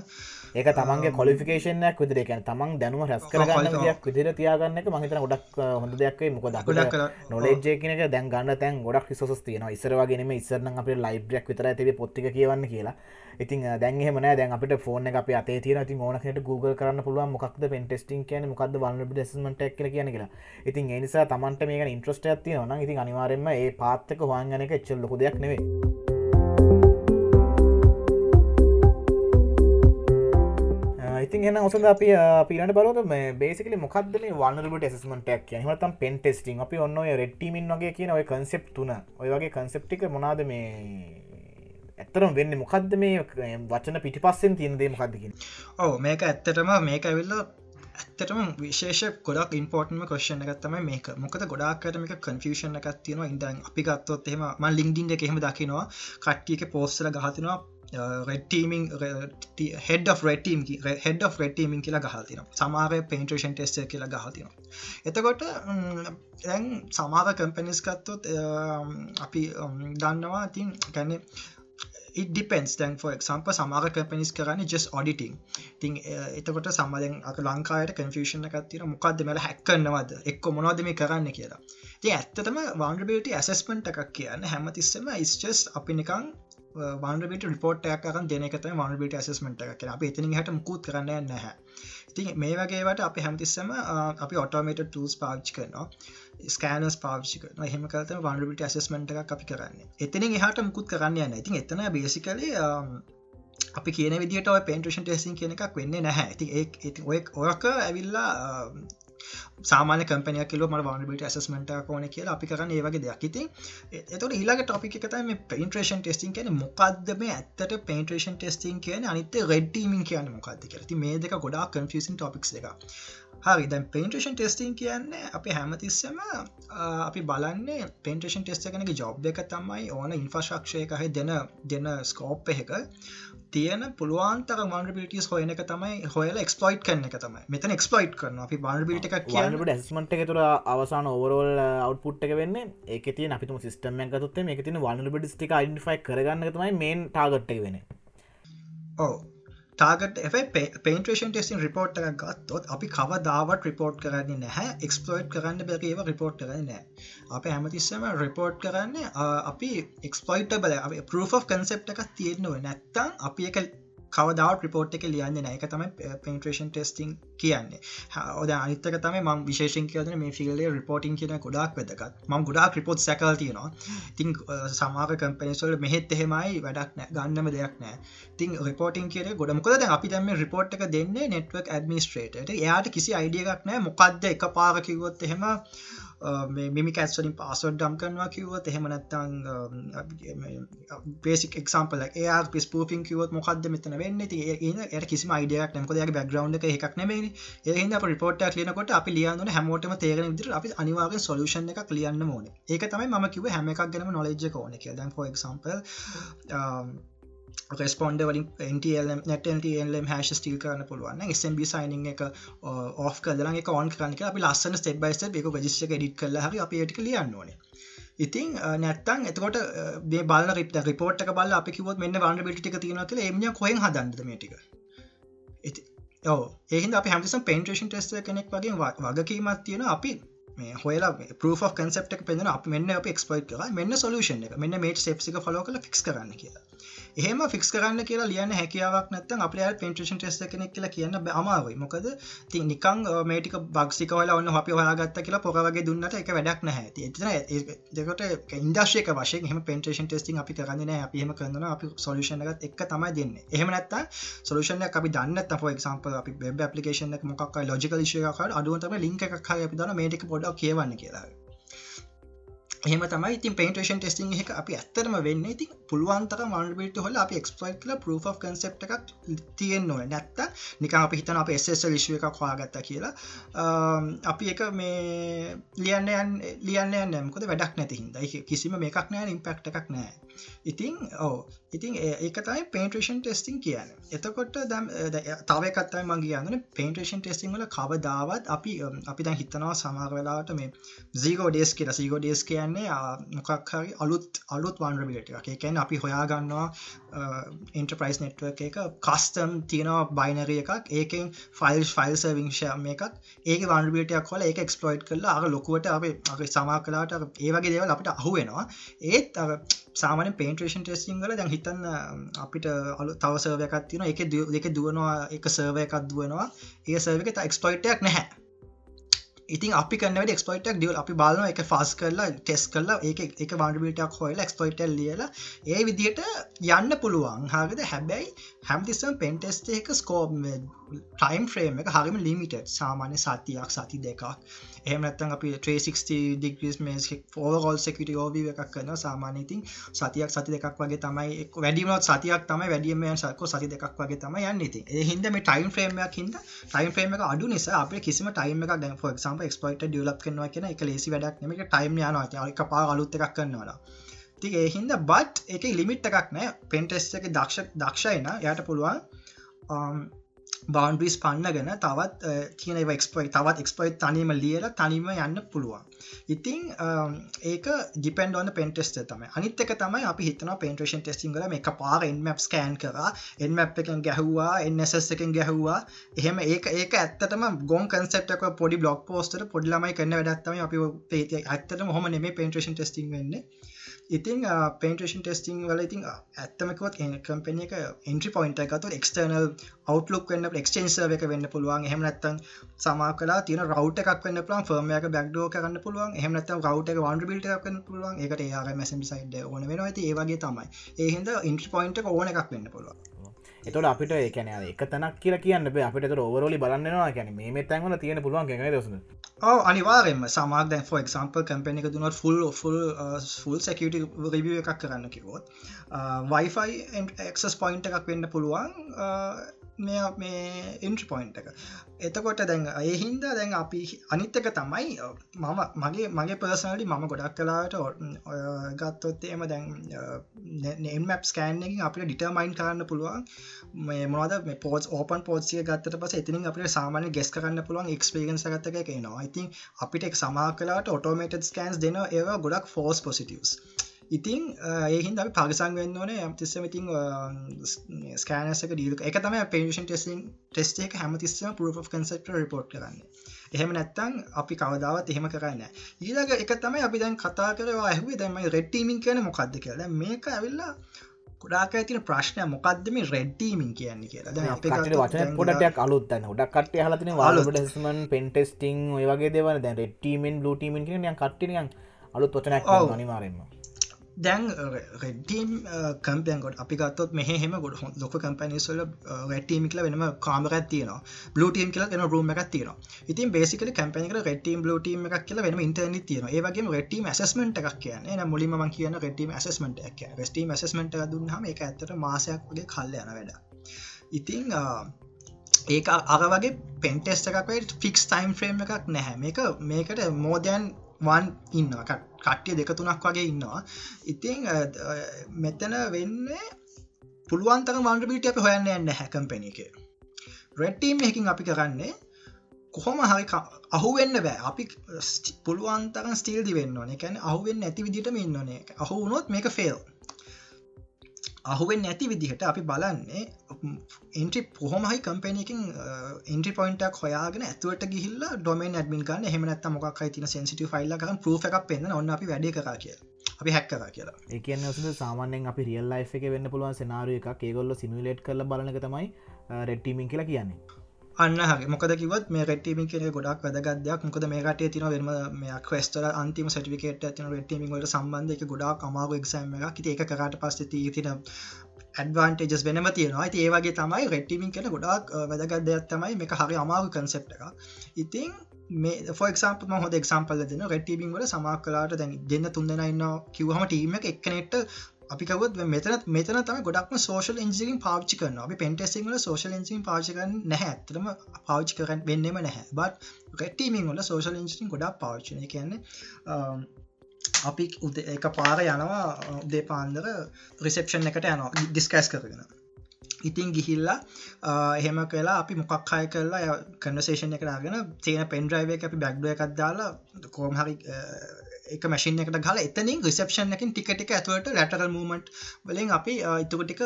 ඒක තමන්ගේ කොලිෆිකේෂනයක් විදිර කැන තමන් දැනුව රැස් කරගන්න යක් විදිර තියාගන්න මහිතන ගොඩක් හොඳ දෙයක්වේ මොක දක් නොලේජය කියනක දැන් ගන්න තැන් ගොඩක් රිසොස් තියෙන ඉස්සරවාගෙනම ඉස්සරන අපේ ලයිබ්‍රයක් විතර ඇතිේ පොත්තික කියවන්න කියලා. ඉතින් දැන්හෙමන දැන් අපට ෆෝන අප අතේ තින ති ඕනකට Google කරන්න පුළුවන් මොක්ද පෙන්ටෙස්ටිං කියන මොකද වන්න ෙස්මට එක් කියන කියලා. ඉතින් එනිසා තමන්ට මේක ඉන්ට්‍රස්ට ඇති න ඉතින් අනිවාරෙන්ම ඒ පාත්තක හවාන්ගනක එච්චල් ලොක දෙයක් නෙවේ ඉතින් එන්න ඔසද අපි පිරට බලොත මේ බේසිකලි මොකක්ද මේ වන්නරට එසමටක් හතම් පෙන් ටෙස්ටිං අපි ඔන්න ඔය රෙට්ටීමින් වගේ කියන ඔය කන්සෙප් තුන. ඔය වගේ කන්සෙප්ටික මොනාද මේ ඇත්තරම් වෙන්න? මොකක්ද මේ වචන පිටි පස්සෙන් තියනදේ මොකක්දකින් ඕ මේක ඇත්තටම මේක ඇවිල්ල ඇත්තටම විශේෂ ගොඩක් ඉම්පෝර්ටම කොෂණ එකත්තම මේක. මොකද ගොඩාක්කට මේක කන්ෆියෂණ එකක් තියෙනවා. ඉදන් අපි ගත්තොත් එහෙම ම ලිින්ඩින්ට එකහෙම දකිනවා. කට්ටියක පෝස්සල ගහතිනවා. රෙටීමින් හෙඩ රටීම් හෙඩ රටීමින් කියලා ගහතින සමාරය පේන්ට්‍රේෂන් ටෙස්ට කියලා ගහතින එතකොට දැන් සමාර කම්පනිස් කත්තොත් අපි දන්නවා තින් ගැන ඩිපෙන්ස් දැන් ෝ එක්සම්ප සමාර කම්පනිස් කරන්න ජෙස් ඔඩිටිං තින් එතකොට සමදෙන් අක ලංකායට කන්ෆිෂණ එකත්තින මොකක්ද මෙල හැක්කන්නවද එක්ක මොනවද මේ කරන්න කියලා. ති ඇත්තතම වන්ඩබිට ඇසස්මෙන්ට් එකක් කියන්න හැමතිස්සම ඉස්චස් අපි නිකං වන්ට රිපෝට්ටයක් කරන් දෙනකත වන්ට ඇසස්මට එක අප එතන හට මුකුත් කරන්න නැහැ. ඉතින් මේ වගේවට අපි හැමතිස්සම අපි ඔටෝමේට ටස් පාච් කරනවා. ස්කෑනස් පාවිච්ි කරන හෙම කත වන්ට ඇසස්මට එක අපි කරන්න. එතන හට මුකුත් කරන්න යන්න ඉතින් එතන බේසිකලේ අපි කියන විදිට පෙන්ටේෂන් ටෙසින් කියන එකක් වෙන්න නැහැ. ඇති ඔය ඔයක ඇවිල්ලා සාමාන කම්පනය කියල ම වන්බට ඇසස්මට කෝන කියලා අපි කරන්න ඒවගේ දෙයක්. ඉතින් එතට ඊලාග ටොපික එකතයි මේ පේන්ට්‍රේෂන් ටෙස්ටිං කියන මොකක්ද මේ ඇත්තට පේන්ට්‍රේෂන් ටෙස්ටිං කියන අනිත රෙඩ්ඩීමින් කියන මොකක්ද කරති මේ දෙක ගොඩා කන්ෆසින් ටොපික්ස් එක හරි දැන් පේන්ටේෂන් ටෙස්ටිං කියන්නේ අපි හැමතිස්සම අපි බලන්නේ පේන්ටේෂන් ටෙස්ට කෙනක ජොබ් එක තමයි ඕන ඉන්ෆශක්ෂය එකහ දෙන දෙන ස්කෝප් එක. තියෙන පුළුවන්තර මන්ඩිටිස් හොයන එක තමයි හොයල එක්ස්පලයිට් කරන එක තමයි. මෙතන එක්ස්පලයිට් කරන අපි බන්ඩිට එකක් කියන්නට ඇස්මට එක තුර අවසාන ඕවරෝල් අවට්පුට් එක වෙන්න ඒක තිය අපිතුම සිස්ටම එකතුත් මේ තින වන්නබිටිස්ටික අයිඩිෆයි කරගන්න තමයි මේන් ටාගට්ට වෙන ඕ ටාගට පේන්ටේෂන් ටෙස්ටින් රිපෝට් එක ගත්තොත් අපි කවදාවට රිපෝට් කරන්නේ නැහැ එක්ස්පලෝයිට් කරන්න බැ ඒව රිපෝට් කරන්න නෑ අප හැමතිස්සම රිපෝට් කරන්න අපි එක්ස්පලයිට බල පරෝ of කන්සෙප් එකක් තියෙන්නුව නැත්තං අපි එක කවදාව රිපෝට් eh, එක ලියන්න නෑක තම පෙන්ට්‍රේෂන් ටෙස්ටිං කියන්නේ. හද අනිතක තම ම විශේෂෙන් කියදන මේ ෆිල්ලේ රිපෝටින් කියන ගොඩක් වෙදකත් ම ගොඩක් රිපෝට් සැකල් තියෙනවා. තින් සමාක කම්පනිස්වල මෙහෙත් එහෙමයි වැඩක් නෑ ගන්නම දෙයක් නෑ තින් රිපෝටින් කිය ගොඩමකොද අපි දැම රිපෝට් එක දෙන්නේ නෙට්වක් ඇඩමිස්ට්‍රේට එයාට කිසි අයිඩියක් නෑ මොකක්ද එක පාරකිවොත් එහෙම මිමි කැස්වලින් පාසොඩ් ඩම් කරනවා කිව්වොත් එහෙමනත්තං පේසික් එක්ම්පල ඒ පිස් පූපින් කිවොත් මොකක්ද මෙතන වෙන්න? ති ඒ කිසි අයිඩයක් නමකොද බැග්‍රවන්් එක එකක් නෙමේ ඒහිද රිපෝට් ලියනකොට අපි ලියන්න හැමෝටම තේරෙන විදිර අපි අනිවාගේ සොලුෂන් එකක් ලියන්න ඕන. ඒක තමයි ම කිව හැම එකක් ගැනම නොලෙජ්ජ ඕන කිය දැන් ෝ එක්ම්පල් රෙස්පොන්ඩ වලින් NTLM නැටල්ම් හැශ ස්ටිල් කරන්න පුළුවන් ස්B සයිනිං එක ඕ් කදලන් එක ඔන් කරන්න අපි ලස්සන ස්ටෙබ් බයිස් එක ජිස්ක ඩිට කල හරි අප ටික ලියන්න ඕනේ. ඉතින් uh, නැත්තන් එතකොට බේ බල රිප රිපෝට් එක බල අපි කිවොත් මෙන්න වන්ඩ පිටික තියෙන කියල එම කොහෙන් හදන්නද මේටික ඒහිද අප හැමතිසම් පෙන්ට්‍රේෂන් ටෙස්ට කෙනෙක් වගේ වගකීමත් තියෙන අපි මේ හොලා පෝ කන්සප් එක පෙන අප මෙන්න අප එක්ස්පයිට් කර. මෙන්න සොලූෂන් එක. මෙන්න මේට සෙප්සික ෆලෝ කල ෆික්ස් කරන්න කියලා. එහෙම ෆික්ස් කරන්න කියලා ලියන්න හැකියාවක් නැත්ත අප පෙන්ට්‍රේෂන් ටෙස් කෙනෙක් කියලා කියන්න අමාවයි මොකද ති නිකං මේටික බක්සිකවල ඔන්න අපි හයාගත්ත කියලා පොකවගේ දුන්නට එක වැඩක් නැහැ. එතන දෙකට ඉන්දශයක වශය එහම පෙන්ට්‍රේෂන් ටෙස්ටිං අපි කරන්න අපිහම කරන්න අපි සොලුෂන් එකත් එක් තමයි දෙන්න. එහෙම නැත්ත සොලුෂන් අපි දන්න ත ක්ම්ප අපි වෙබ් පපිකේෂන මොක් ලෝජිකල ශයකට අඩුවතම ලින්ක එකක් හය අපි දන මේටික පොඩක් කියවන්න කියලා. එහම තමයි ඉතින් පේන්ටේෂන් ටෙස්ටිං එක අපි ඇත්තරම වෙන්න. ඉති පුළුවන්තර මන්බිට හොල අපි එක්ස්පලයි් කල පරෝ of කන්සප් එකක් තියෙන් නොව නැත්ත නික අපි හිතන අප එස්සෙස් විශ්ව එකක් හවාගත්ත කියලා. අපි එක මේ ලියන්න ලියන්න නැමකොද වැඩක් නැති හිද කිසිම මේකක් නෑ ඉම්පෙක්් එකක් නෑ ඉතින් ඕ ඉතින් ඒක තමයි පේන්ට්‍රේෂන් ටෙස්ටිං කියන එතකොට දැම් තවකත්තයි මං කියන්න. පේන්ට්‍රේෂන් ටෙස්ටිං වල කවදාවත් අපි අපි දැන් හිතනවා සමහර වෙලාට මේ සීගෝ ඩේස් කියලා. සීගෝ ඩේස් කියන්නේ මොකක් හරි අලුත් අලුත් වන්රබිලට එක එකැන් අපි හොයාගන්නවා ඉන්ටප්‍රයිස් නෙට්ව එක කස්ටම් තියෙනවා බයිනරිය එකක්. ඒකෙන් ෆයිල් ෆයිල් සවිංශයම එකක්. ඒක වන්රබිටයක් කොල ඒක එක්ස්පලෝයිට් කරලා අර ලොකුවට අප සමා කලාට ඒවගේ දේවල් අපිට අහුවෙනවා. ඒත් සාමන පේන්ට්‍රේෂන් ටෙස්ටිං වල දැන් හිතන්න අපිට අලු තව සර්වයකත් තින එක දෙක දුවනවා එක සර්වය එකක් දුවනවා. ඒ සර්වක එක්ස්පලෝයිටයක් නැහැ. ඉතින් අපි කන්නට එක්ස්පොයිටක් ඩියල් අපි බලන එක ෆස් කරලා ටෙස් කරලා ඒ එක වන්ඩිටක් හොයිල එක්ස්පොයිටල් ලියලා ඒ විදිහට යන්න පුළුවන්. හරිද? හැබැයි හැම්තිස්සම් පෙන්ටෙස්ට එක ස්කෝබ් ටයිම් ෆ්‍රේම් එක හරිම ලිමිට සාමාන්‍ය සතියක් සති දෙකක්. එහමනත්තන් අපි 360 ඩිග්‍රීස් මේ ෝවගොල් සෙකට ෝබ එකක් කරන සාමානීතින් සතියක් සති දෙකක් වගේ තමයි වැඩිමත් සතියක් තමයි වැඩියම සක සති දෙකක් වගේ තම යන්න ඉති හිද මේ ටයිම් ෆ්‍රේම්යක් හිද ටයිම් ෆ්‍රේම් එක අඩු නිසා අප කිසිම ටයිම් එක දැන් ෝ එක්සම්ප එක්ස්පොයිට ඩියලප් කරනවා කියෙන එක ලේසි වැඩක් නම ටයිම් යනවා. එක පා අලුත් එකක් කරන්නවලා ති ඒහින්ද බට් එක ලිමිට් එකක් නෑ පෙන්ටෙස් එක දක්ෂ දක්ෂයින යට පුළුවන් um, බවන්ඩිස් පන්නගෙන තවත් කියන එක්ස්පයි තවත් එක්ස්පයි තනීම ලියල තනිම යන්න පුළුවන්. ඉතිං ඒක ජිපෙන්ඩෝන පෙන්ටෙස්ට තම අනිත් එක තමයි අපි හිතන පෙන්ට්‍රේෂන් ටෙස්ටිං කල එක පාර එන්මප් ස්කෑන් කර එන්මප් එකෙන් ගැහවා එන්නසස් එකෙන් ගැහවා. එහෙම ඒක ඒක ඇත්තටම ගොන් කන්සප්ක පොඩි බ්ලොග් පෝස්ටර පොඩිලමයි කන්න වැඩත්තම අපි පේ ඇත්තට හොම නෙම පෙන්ට්‍රේෂන් ටෙස්ටිං වෙන්නේ. ඉතින් පේන්ටේෂන් ටෙස්ටිං වල ඉතින් ඇත්තමකවත් කම්පෙන එක එන්ට්‍රි පොයින්ට එකතු එක්ටර්නල් අවටලුක් වන්න එක්ස්ටේන්සර් එක වෙන්න පුළුවන්. එහෙමනත්තන් සමා කලා තින රවට් එකක් වන්න පුලන් ෆර්මයක බැක්්ඩෝ කරන්න පුළුවන්. එහමනත රවට් එක වන්ඩ බිල්ට එකක් වන්න පුළුවන්. එකට ඒයාර මැසම් සයිඩ් ඕන වෙන ඇති ඒවගේ තමයි. ඒහින්ද ඉන්ට්‍රි පොයින්ට ඕන එකක් වෙන්න පුළුවන්. එතොට අපිට ඒකන එක තනක් කියල කියන්න අපිට ඔවරෝලි බලන්නවා ගැන මේ තැන්වල තියෙන පුළුවන් ගැ දස ඕ අනිවාරෙන්ම සමාක් දැන් ෆෝ එක්සම්පල් කම්පෙන එක දුනත් ෆුල් ෆුල් ෆුල් සැකට රිවිය එකක් කරන්න කිවොත් වයිෆයි එක්සස් පොයින්ට එකක් වෙන්න පුළුවන් uh, මෙ මේ ඉන්ට්‍රි පොයින්් එක. එතකොට දැන් ඒහින්ද දැන් අපි අනිත්තක තමයි මම මගේ මගේ පර්සනලි මම ගොඩක් කලාට ගත්තොත්තේම දැන් නෙම්මැප් ස්කෑන්කින් අපිට ඩිටර්මයින් කරන්න පුළුවන්. මේ මොද මේ පෝස් ඕපන් පෝසිය ගත්තට පස ඉතින් අපිට සාමාන්‍ය ගෙස් කරන්න පුළුවන් එක්ස්පේගෙන්ස ගත්තක එකනවා ඉතින් අපිට එක් සමා කලාට ඔටෝමේටඩ් ස්කන්ස් දෙන ඒවා ගොඩක් ෆෝස් පොසිටියස් ඉතින් ඒහින් අපි පගසං වෙන්න ඕන. යම්තිස්සම ඉතින් ස්කෑනසක ඩීක එක තම පේෂන් ටෙසින් ටෙස්ට එක හැමතිස්සම පර් කන්සෙප්ට රිපෝට් කරන්න. එහෙම නැත්තං අපි කවදාවත් එහෙම කරන්න ඊළඟ එක තමයි අපි දැන් කතා කරවා ඇහුවේ දැමයි රෙට්ටීමින් කියන මොකක්ද කියලා. මේක ඇවිල්ලා ගොඩාක තින ප්‍රශ්නය මොකක්දම රෙඩ්ටීමින් කියන්න කියලා? දැ අප වචන පොටක් අලුත් හොඩක් කට හලතින වාලටස්මන් පෙන්ටෙස්ටිං ඔයගේ දෙවන දැ රෙට්ටීමෙන් ලටීමෙන් කියන කට්ටිනියන් අලුත් වචනක් අනිවාරෙන්ම දැන් රෙඩ්ටීම් කම්පයන්කොට අපි ගත්තොත් මෙහෙම ගොඩ හො ලොක කම්පනිස්වල රැටීමිකල වෙනම කාමරත් තියන බලටීම් කියල එන රූම එකක් තියෙන ඉතින් බේසිකල කම්පනික රෙටීම් බලටීම් එකක් කියල වෙන ඉන්ටර්නි තියෙන ඒවගේ රෙටීම් ඇසස්මට එකක් කියන න මුලිම කියන රෙටීම් ඇසස්මට එක රස්ටීම් ඇසස්මට දුන්නහම එක ඇතට මාසයක් වගේ කල්ල යන වැඩ ඉතින් ඒක අර වගේ පෙන්ටෙස්ට එකක් ෆික්ස් ටයිම් ෆ්‍රේම් එකක් නැහැ. මේක මේකට මෝදයන් වන් ඉන්න කට්ටිය දෙක තුනක් වගේ ඉන්නවා. ඉතිං මෙතන වෙන්න පුළුවන්තක වන්ඩබිට අප හොයන්න යන්න හැකම්පැන එක. රෙට්ටීම් එකින් අපි කරන්නේ කොහොම හරි අහුවෙන්න බෑ. අපි පුළුවන්තරන් ස්ටිල්දි වෙන්න ඕන. එකැන අහුවෙන් ඇති විදිටම ඉන්නනේ අහුුණොත් මේක ෆෙල් අහුවෙන් නැති විදිහට අපි බලන්නේ ඉන්ට්‍රි පොහොමහි කම්පනයකින් ඉන්ට්‍රි පොයින්ටක් හොයාගෙන ඇතුවට ගිහිල්ල ඩොමෙන් ඇඩමින් ගන්න හෙමනත් මොකක් තින සෙන්සිට ෆයිල්ල කරන පෘ එකක් පෙන්න්න. ඔන්න අපි වැඩ කර කිය අපි හැක්කර කියලා. ඒකන්න ස සාමානෙන් අපි රියල් ලයි් එක වෙන්න පුළුවන් සෙනාරුව එකක්. ඒගොල්ල සිමිලේට් කල බලනක තමයි රෙට්ටීමින් කියලා කියන්නේ. අන්න හරි. මොකද කිවත් මේ රටීමි කියෙන ගොඩක් වැදගත්යක් මොකද මේ රටේ තින වෙම මේ ක්වස්ටර අන්තිම සටිකට තින රටීමි වට සම්බන්ධ එක ගොඩක් අමාරු එක්සෑම එක ඒක කරට පස්ස තින ඇඩවන්ටේජස් වෙනම තියෙනවා. ඇති ඒවගේ තමයි රෙට්ටිමින් කෙන ගොඩක් වැදගත් දෙයක් තමයි මේ හරි අමාරු කන්සෙප් එක ඉතින් මේ ෆෝක්ම්ප හොද එක්ම්පල් දෙන රෙටීබින් වල සමක් කලාට දැන් දෙන්න තුන්දෙන ඉන්න කිවහම ටීම එක එක්නෙට අපිකවත් මෙතනත් මෙතන තම ගොඩක්ම සෝෂල් ඉන්ජිරින් පාච්චි කරන අපි පෙන්ටෙසිංල සෝෂල් ඉන්සින් පාචිකන් නැහැ. ඇතරම පාච්චි කරන්න වෙන්නෙම නැහැ. බත් රැටීමින් වල සෝෂල් ඉන්ජින් ගොඩක් පාච්චන කියන්නේ um, අපි උද එක පාර යනවා uh, උදේ පාන්දර රිසෙප්ෂන් එකට යනවා ඩිස්කස් කරගෙන. ඉතින් ගිහිල්ලා uh, එහෙම කලා අපි මොකක් අය කරලා කන්වසේෂන් එක දාගෙන තියෙන පෙන්ඩ්‍රයිව එක අපි බැක්්ඩුව එකක් දාලා කෝම් හරි uh, එක මැසින් එකට ගල එතනින් රිසප්ෂන් එකින් ටිකටික ඇතුවට ලැටරල් මූමට් වලින් අපි ඉතුකටික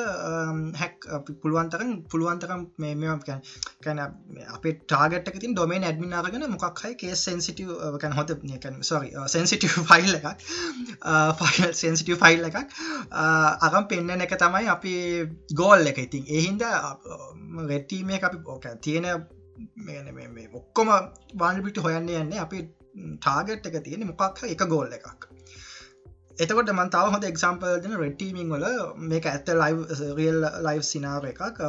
හැක් පුළුවන්තරන් පුළුවන්තරම් මෙම කැන අප ටාගට තින් ඩොමේන් ඇඩමිනාරගෙන මොක්හයි කේ සෙන්සිටව කැන හොත සොරි සෙන්සිටව ෆයිල් එකක් ෆයිල් සෙන්සිටව ෆයිල් එකක් අරම් පෙන්න්න එක තමයි අපි ගෝල් එක. ඉතින් එහින්ද රෙට්ටීමේ අපි ඕක තියෙන ඔක්කොම වාන්ඩිපිට හොයන්න යන්නේ අපි ටාගට් එක තියෙන මොකක් එක ගෝල් එකක්. එතකොට මන්තාව හොඳ එක්සම්පල් දෙන රෙටීමිං වල මේක ඇත්ත ලයි් රියල් ලයි් සිනාව එකක්.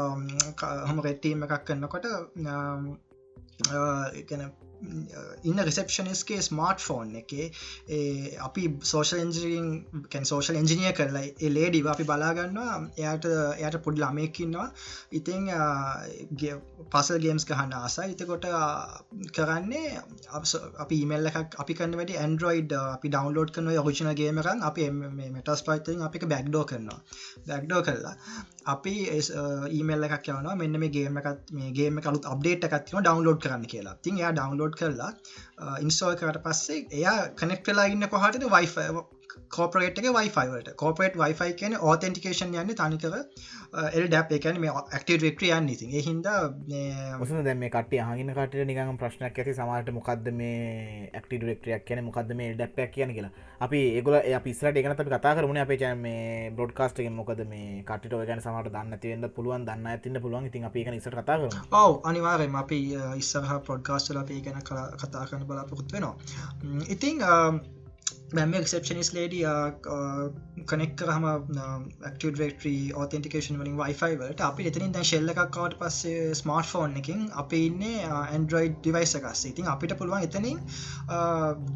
හම රෙටීම එකක් කරන්නකොට ඉන්න රිසප්ෂනිස්ගේ ස්මාර්ට් ෆෝන් එක අපි සෝෂල් එන්ජිරින් කැන් සෝෂල් එන්ජිනිය කරලා එලේඩිව අපි බලාගන්නවා එයට එයට පුඩ් ළමයකින්නවා ඉතිං පසල් ගේම්ස් ගහන්න ආසා ඉතකොට කරන්නේ අපි මල් එකක් අපි කන්න වැඩි ඇන්ඩරෝයිඩ් අපි ඩවන්ලෝඩ් කරන ඔරිජින ගේමකන් අපි මෙටස් පයිතින් අපි බැක්්ඩෝ කරනවා. බැක්්ඩෝ කරලා අපි ඊමල් එකක් යවන මෙන්න මේ ගේම එකත් මේ ගේම කලුත් අප්ඩේට් එකත්ම ඩවන්ලෝඩ් කරන්න කියලා. තින් යා ඩවන්ලෝඩ් කරලා ඉන්ස්ටෝල් කරට පස්සේ එයා කනෙක්ටලා ඉන්න කොහටද වයිෆ කෝපරේට් එක වයිෆයිවට කෝපරේට් වයිෆයි කියන ඕතෙන්ටිකේෂන් යන්න තනිකව එල් ඩැප් එකන මේ ක්ටව ෙක්ට්‍රිය යන්න ඉතින්. එහින්ද මුසන දැම කට හගෙන කට නිකම ප්‍රශ්නයක් ඇති සමට මොකක්ද මේ ක්ට ෙක්ට්‍රියක් කියන මොකක්ද මේ ඩැප්යක් කියන කියලා. අපි ඒගල පිස්රට එකනත කතා කරන අපේ ච මේ බොඩ්කාස්ටගෙන් මොකද මේ කට ගැන සමට දන්න තිවෙන්න පුළුවන් දන්න ඇතින්න පුළුවන්. ඉතින් අපි ඉස කතා කර ඔව අනිවාරෙන් අපි ඉස්සරහ පොඩ්කාස්ටල අපි ගැන කතා කරන බලාපොකුත් වෙනවා. ඉතිං බැම ක්ෂප්ෂනිස් ලේඩ කනෙක් කරහම ක්ටරෙක්ට්‍රී ඕතෙන්ටිකේෂන් වලින් වයිෆයිවලට අපි එතනින් දැ ශෙල්ල එකක්වට පස්සේ ස්මර්ට් ෆෝන් එකින් අපි ඉන්න ඇන්ඩරෝයිඩ් ඩිවයිස එකස් ඉතින් අපිට පුළුවන් එතනින්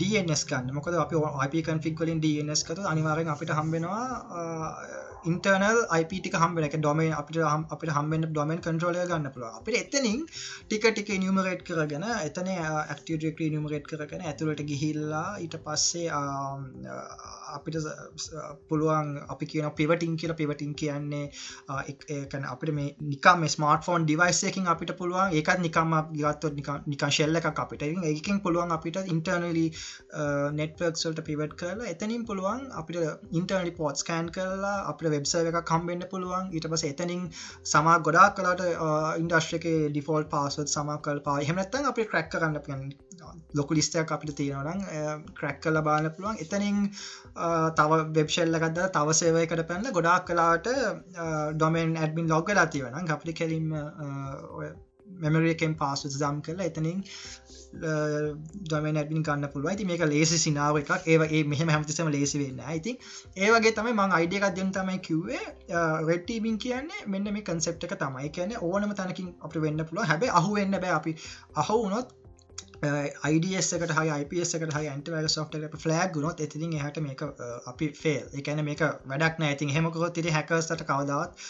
DNS කන්න මොකද අපි IP කන්ෆික් වලින් DNS කතු අනිවාරෙන් අපිට හම්බෙනවා ඉන්ටර්නල් IP හම්බෙන එක ඩොමේ අපිට හම් අපිට හම්බෙන් ඩොමෙන් කන්ට්‍රෝලය ගන්න පුළුව අපිට එතනින් ටික ටික නියමරේට් කරගෙන එතන ඇක්ටඩෙක්ට නියමරේට් කරගෙන ඇතුළට ගිහිල්ලා ඊට පස්සේ අපිට පුළුවන් අපි කියන පිවටින් කියල පිවටින් කියන්නේ එකන අපිට මේ නිකම ස්මර්ට ෆෝන් ඩිවයිසයකින් අපිට පුළුවන් ඒකත් නිකම ගත්තොත් නිකන් ශෙල්ල එක අපිට. ඒකින් පුළුවන් අපිට ඉන්ටර්නලි නෙට්වර්ක්සල්ට පිවට් කරලා එතනින් පුළුවන් අපිට ඉන්ටර්නලි පෝට් ස්කෑන් කරලා අපිට වෙබ්සර් එක කම්බෙන්න්න පුළුවන්. ඊට පස එතනින් සමා ගොඩක් කලාට ඉන්ඩස්ට්‍රක ඩිෆෝල් පාසත් සමා කල් පා හෙමනත්තන් අපි ක්‍රැක් කරන්න පියන් ලොකු ලිස්ටයක් අපිට තියෙනවනම් ක්‍රැක් කල බාල පුළුවන්. එතනින් තව වෙබ්ෂෙල්ලකක්ද තව සේවයකට පැන්න ගොඩක් කලාට ඩොමෙන් ඇඩමින් ලොග ලාති වන අපිටි කෙලින්ම මෙමරියකෙන් පාසු දම් කරලා එතනින් ඩොමෙන් ඇඩින් කන්න පුළුව ති මේක ලේසි සිනාව එකක්. ඒවගේ මෙහම හැමතිසම ලේසි වෙන්න ඇති ඒවගේ තමයි මං අයිඩියකක් දෙන්න තමයි කිව්වේ. රෙට්ටීබින් කියන්නේ මෙන්න මේ කන්සෙප් එක තමයි. කියන ඕනම තැනකින් අප වෙන්න පුළුව හැබ අහු වෙන්න බෑ අපි. අහුනොත් අයිඩස් එකට හයි IPS එකට හයි ඇන්ටවල සොෆ්ට ෆලෑග් ගුණොත් ඇතින් එහට මේක අපි ෆේල් එකන මේක වැඩක් නෑතින් හෙමකොත් තිරි හැකස්ට කවදාවත්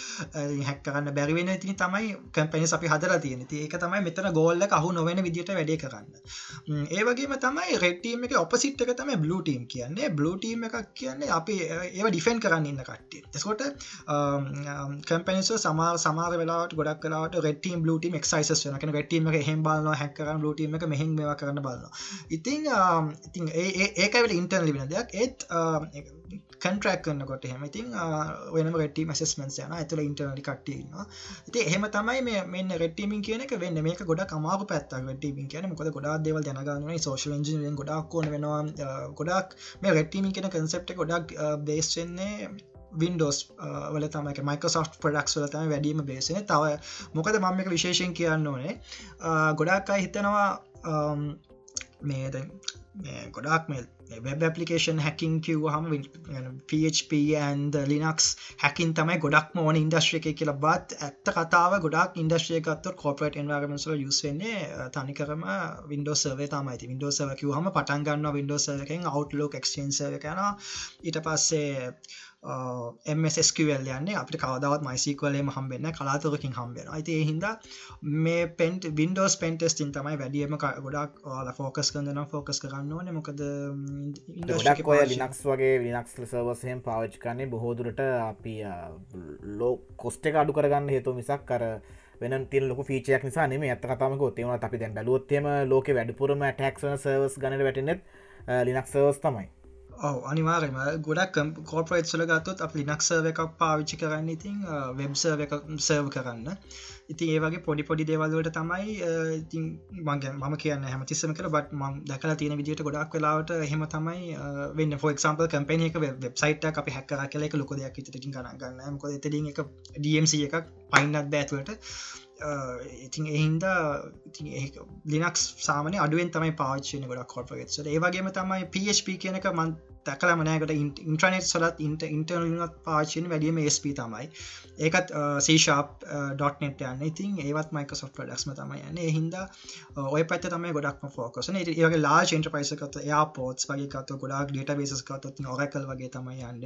හැක්කරන්න බැරිවෙන තිනි තමයි කැපැනිස් අපි හදර තියෙන ඒක තමයි මෙතන ගෝල්ල අහු නොවෙන විදිට වැඩේ කරන්න. ඒවගේම තමයි රෙටීම එක ඔපසිට් එක තමයි බලටීම් කියන්නේ. බලටීම එකක් කියන්නේ අපි ඒ ඩිෆෙන් කරන්න ඉන්න කට්ටේ එස්කොට කැපනිස සමා සමාර වෙලාට ගොඩක් කලාට රෙටීම් බලටීම් එක්සයිස් වනක රෙටීම එක හෙම් බලන්න හැකරන බලටීම එක මෙහින් මේවා කරන්න බලන්න ඉතිං ඉතින් ඒකවට ඉන්ටර්ලි වෙන දෙයක්. ඒත් කන්ට්‍රක් කන්නකොට හෙම ඉතින් වෙනම රෙටි මසස්මන්ස් යන ඇතුළ ඉන්ටර්නලි කට්ටන්න ඉති එහෙම තමයි මේ මෙන්න රෙටීමින් කියන එක වෙන්න. මේක ගොඩ කමාව පැත්ත රෙටීමින් කියන මොකද ගොඩා දෙවල් දැනගන්න සෝශල් ඉජිනෙන් ගොඩක් ඕන වෙනවා. ගොඩක් මේ රෙටීමින් කියෙන කන්සෙප්ට ගොඩක් බේස්වෙන්නේ වින්ඩෝස් වල තමයි. මයිකසෝ් පඩක්ස් වල තම වැඩීම බේසන තව මොකද මම එක විශේෂයෙන් කියන්න ඕනේ. ගොඩක් අයි හිතනවා Um, මේ ගොඩක් මේ වෙබ් පපිකේන් හැකින් කිව් හම PHP ඇන්ද ලිනක්ස් හැකින් තමයි ගොඩක් මෝන ඉන්ඩස්ට්‍රිය එක කියලා. බත් ඇත්ත කතාව ගොඩක් ඉන්ඩස්ට්‍රිය ගත්ත කොපට එන්වාගමසල යුස්වෙන්නේ තනිකරම විඩෝ සර්වේ තමයිති විඩෝ සව කිව හම පටන්ගන්න විඩෝ සරකෙන් අවට්ලෝක් එක්ස්ටේන් සව කන ඊට පස්සේ MSSQL යන්නේ අපට කවදවත් මයිසිකවලේම හම්බෙන්න කලාතුරකින් හම්බෙන අයිති හින්ද මේ පෙන්ට වින්ඩෝස් පෙන්ටස්ටින් තමයි වැඩියම ගොඩක් ල ෆෝකස් කරන්න ෆෝකස් කරන්න ඕන. මොකද ගොඩක් ඔය ලිනක්ස් වගේ ලිනක්ස් සර්වසයෙන් පාවිච් කන්නේ බොහෝදුරට අපි ලෝ කොස්ට එක අඩු කරගන්න හේතු මිසක් කර වෙන තිල් ලොක ෆීචයක් නිසා නෙම ඇත කතාමක ොත්තේවන අපි දැන් බැලුවොත්තේම ලෝක වැඩිපුරම ටක්න සර්වස් ගනට වැටනෙත් ලිනක් සර්වස් තමයි ඔව අනිවාරම ගොඩක් කෝපරේට් සල ගත්තොත් අප ලිනක්සර්ව එකක් පාවිච්චි කරන්න. ඉතින් වෙබ්සර්ව එක සර්ව කරන්න. ඉතින් ඒවගේ පොඩි පොඩි දේවල්ලට තමයි ඉතින් මගේ මම කියන්න හැමතිස්සම කර බට ම දැකලා තියෙන විදිට ගොඩක් වෙලාවට හෙම තමයි වෙන්න. ෆෝක්ම්පල් කම්පන එක වෙබ්සයිට අපි හැක්කර කල එක ලොක දෙයක් ඉතිටින් කරගන්න කො එතඩ එක DMC එකක් පයින්නත් බෑතුවට ඉතින් එහින්ද ලිනක්ස් සාමන අඩුවෙන් තමයි පාච්චන ගොඩක් කොපගෙත්ස ඒවගේම තමයි PHP කියනක මන් තැකල මනෑකට ඉන්ට්‍රනෙට් සලත් ඉන්ට ඉන්ටර්නත් පාචන වැඩියම ස්ප තමයි. ඒකත් සීශප්.නෙට යන්න. ඉතින් ඒවත් මයික සොෆ් ඩක්ම තමයි යන්න. හිද ඔය පැත් තමයි ගොඩක්ම ෆෝකසන ඒගේ ලා ෙන්ට පයිසකත යා පෝට්ස් වගේ කත ගොඩක් ඩේට බේසස් කතත් ඔරකල් වගේ තමයි යන්න.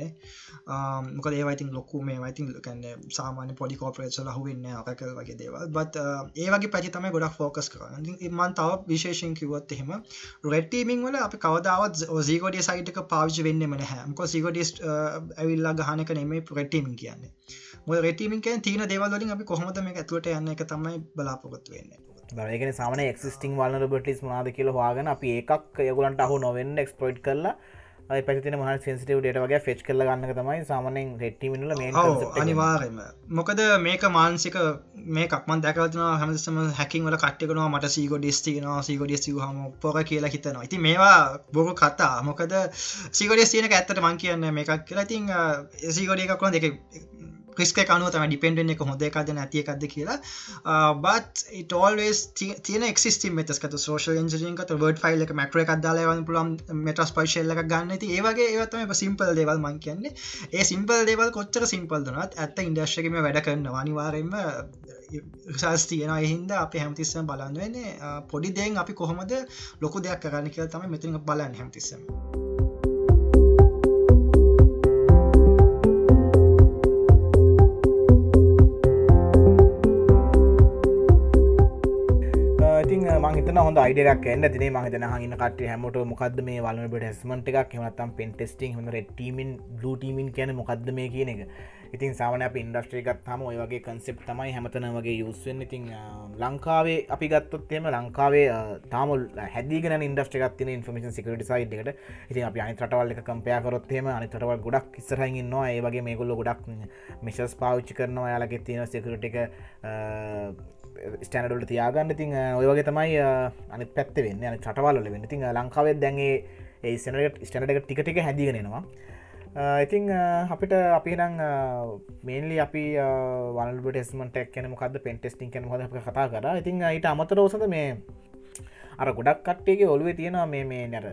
මොක ඒවයිතින් ලොක්කු මේ වයිතින් කන්න සාමාන පොඩි කෝපරේට් ලහුවෙන්න ඔරකල් වගේ දේවල්. බත් ඒවගේ පැති තමයි ගොඩක් ෆෝකස් කරන්න. මන් තව විශේෂෙන් කිවොත් එහෙම රෙට්ටීමිං වල අප කවදාවත් ඕසීගෝඩිය සයිටක පා පාවිච වෙන්න මන හැමක සිගොඩිස් ඇවිල්ලා ගහනක නෙමේ ප්‍රටීමින් කියන්නේ. මො රටීමින් තින දේවල්ලින් අපි කොහොමද මේ ඇතුවට යන්න එක තමයි බලාපොකොත් වෙන්න. ඒගෙන සාමන එක්සිස්ටිං වල්න බටිස් මනාද කියල වාගෙන අපි ඒකක් යගුලන්ට අහු නොවෙන්න එක්ස්පොයිට් කරලා පැතින මහ සෙන්සිටව ඩට වගේ ෆෙච් කල ගන්න තමයි සාමනෙන් හෙට්ටිමිනල මේ අනිවාරම මොකද මේක මාන්සික මේකක්මන් දැකවතින හැමසම හැකින් වල කට්ටිකනවා මට සීගෝ ඩිස්තින සීගොඩිය සිහම පොර කියලා හිතනවා. ඉති මේවා බොරු කතා. මොකද සිගොඩිය සියනක ඇත්තට මං කියන්න මේකක් කියලා. තින් සීගොඩිය එකක්න දෙක ක්‍රිස්ක කනුව තම ඩිපෙන්ඩෙන් එක හොඳ එකක්ද නැති එකක්ද කියලා. බත් ඉටෝල්ස් තියන එක්සිස්ටම් මෙතස්කත සෝෂල් ඉන්ජිරියන්කට වර්ඩ ෆයිල් එක මැට්‍ර එකක් දාලවන්න පුළම් මෙටස් පයිශල්ල එක ගන්න. ති ඒවගේ ඒවත්තම සිම්පල් දෙවල් මං කියන්නේ. ඒ සිම්පල් දෙවල් කොච්චර සිම්පල් දනත් ඇත්ත ඉන්ඩස්්‍රකම වැඩ කරන්න අනිවාරෙන්ම රිසල්ස් තියෙන එහින්ද අප හැමතිස්සම බලන්න වෙන්නේ uh, පොඩි දෙෙන් අපි කොහොමද ලොකු දෙයක් කරන්න කියල තම මෙතින බලන්න හැමතිස්සම. මහිතන හොඳ අයිඩක් එන්න තිනේ මහිතන හඟන්න කට හැමට මොකද මේ වලට හෙස්මට එකක් හමතම් පෙන්ටෙස්ටිං හොඳ ටීමින් ලටීමින් කියන මොකක්ද මේ කියන එක? ඉතින් සාමන අප ඉන්ඩස්ට්‍රිකත් හම ඔය වගේ කන්සෙප් තමයි හැමතන වගේ යුස්වෙන් ඉතින් ලංකාවේ අපි ගත්තොත්තේම ලංකාවේ තාමුල් හැදිගෙන ඉන්ඩස්ට්‍රිකත් තින ඉන්ෆර්මේන් සිකට සයිඩ්කට ඉතින් අප අනි රටවල් එක කම්පයකරොත්තේම අනි රටවල් ගොඩක් ඉස්සරහගන්නවා ඒ වගේ මේගොල්ල ගොඩක් මිශස් පාවිච්චි කරනවා. යාලගේ තියෙන සිකරට එක ස්ටනඩට තියාගන්න. තින් ඔය වගේ තමයි අනි පැත්ත වෙන්න. අන චටවල්ල වෙන්න. තින් ලංකාවේ දැන්ගේ ඒ සනට ස්ටනට එක ටිකටික හැදිගෙනවා ඉතිං අපිට අපිනම් මේන්ලි අපි වල්ට ෙස්මට ක්න මොකද පෙන්ටෙස්ටිං කන හොද කතා කර. ඉතින් ඊට අමතර ඔසද මේ අර ගොඩක් කට්ටේගේ ඔළුවේ තියෙනවා මේ මේ නැර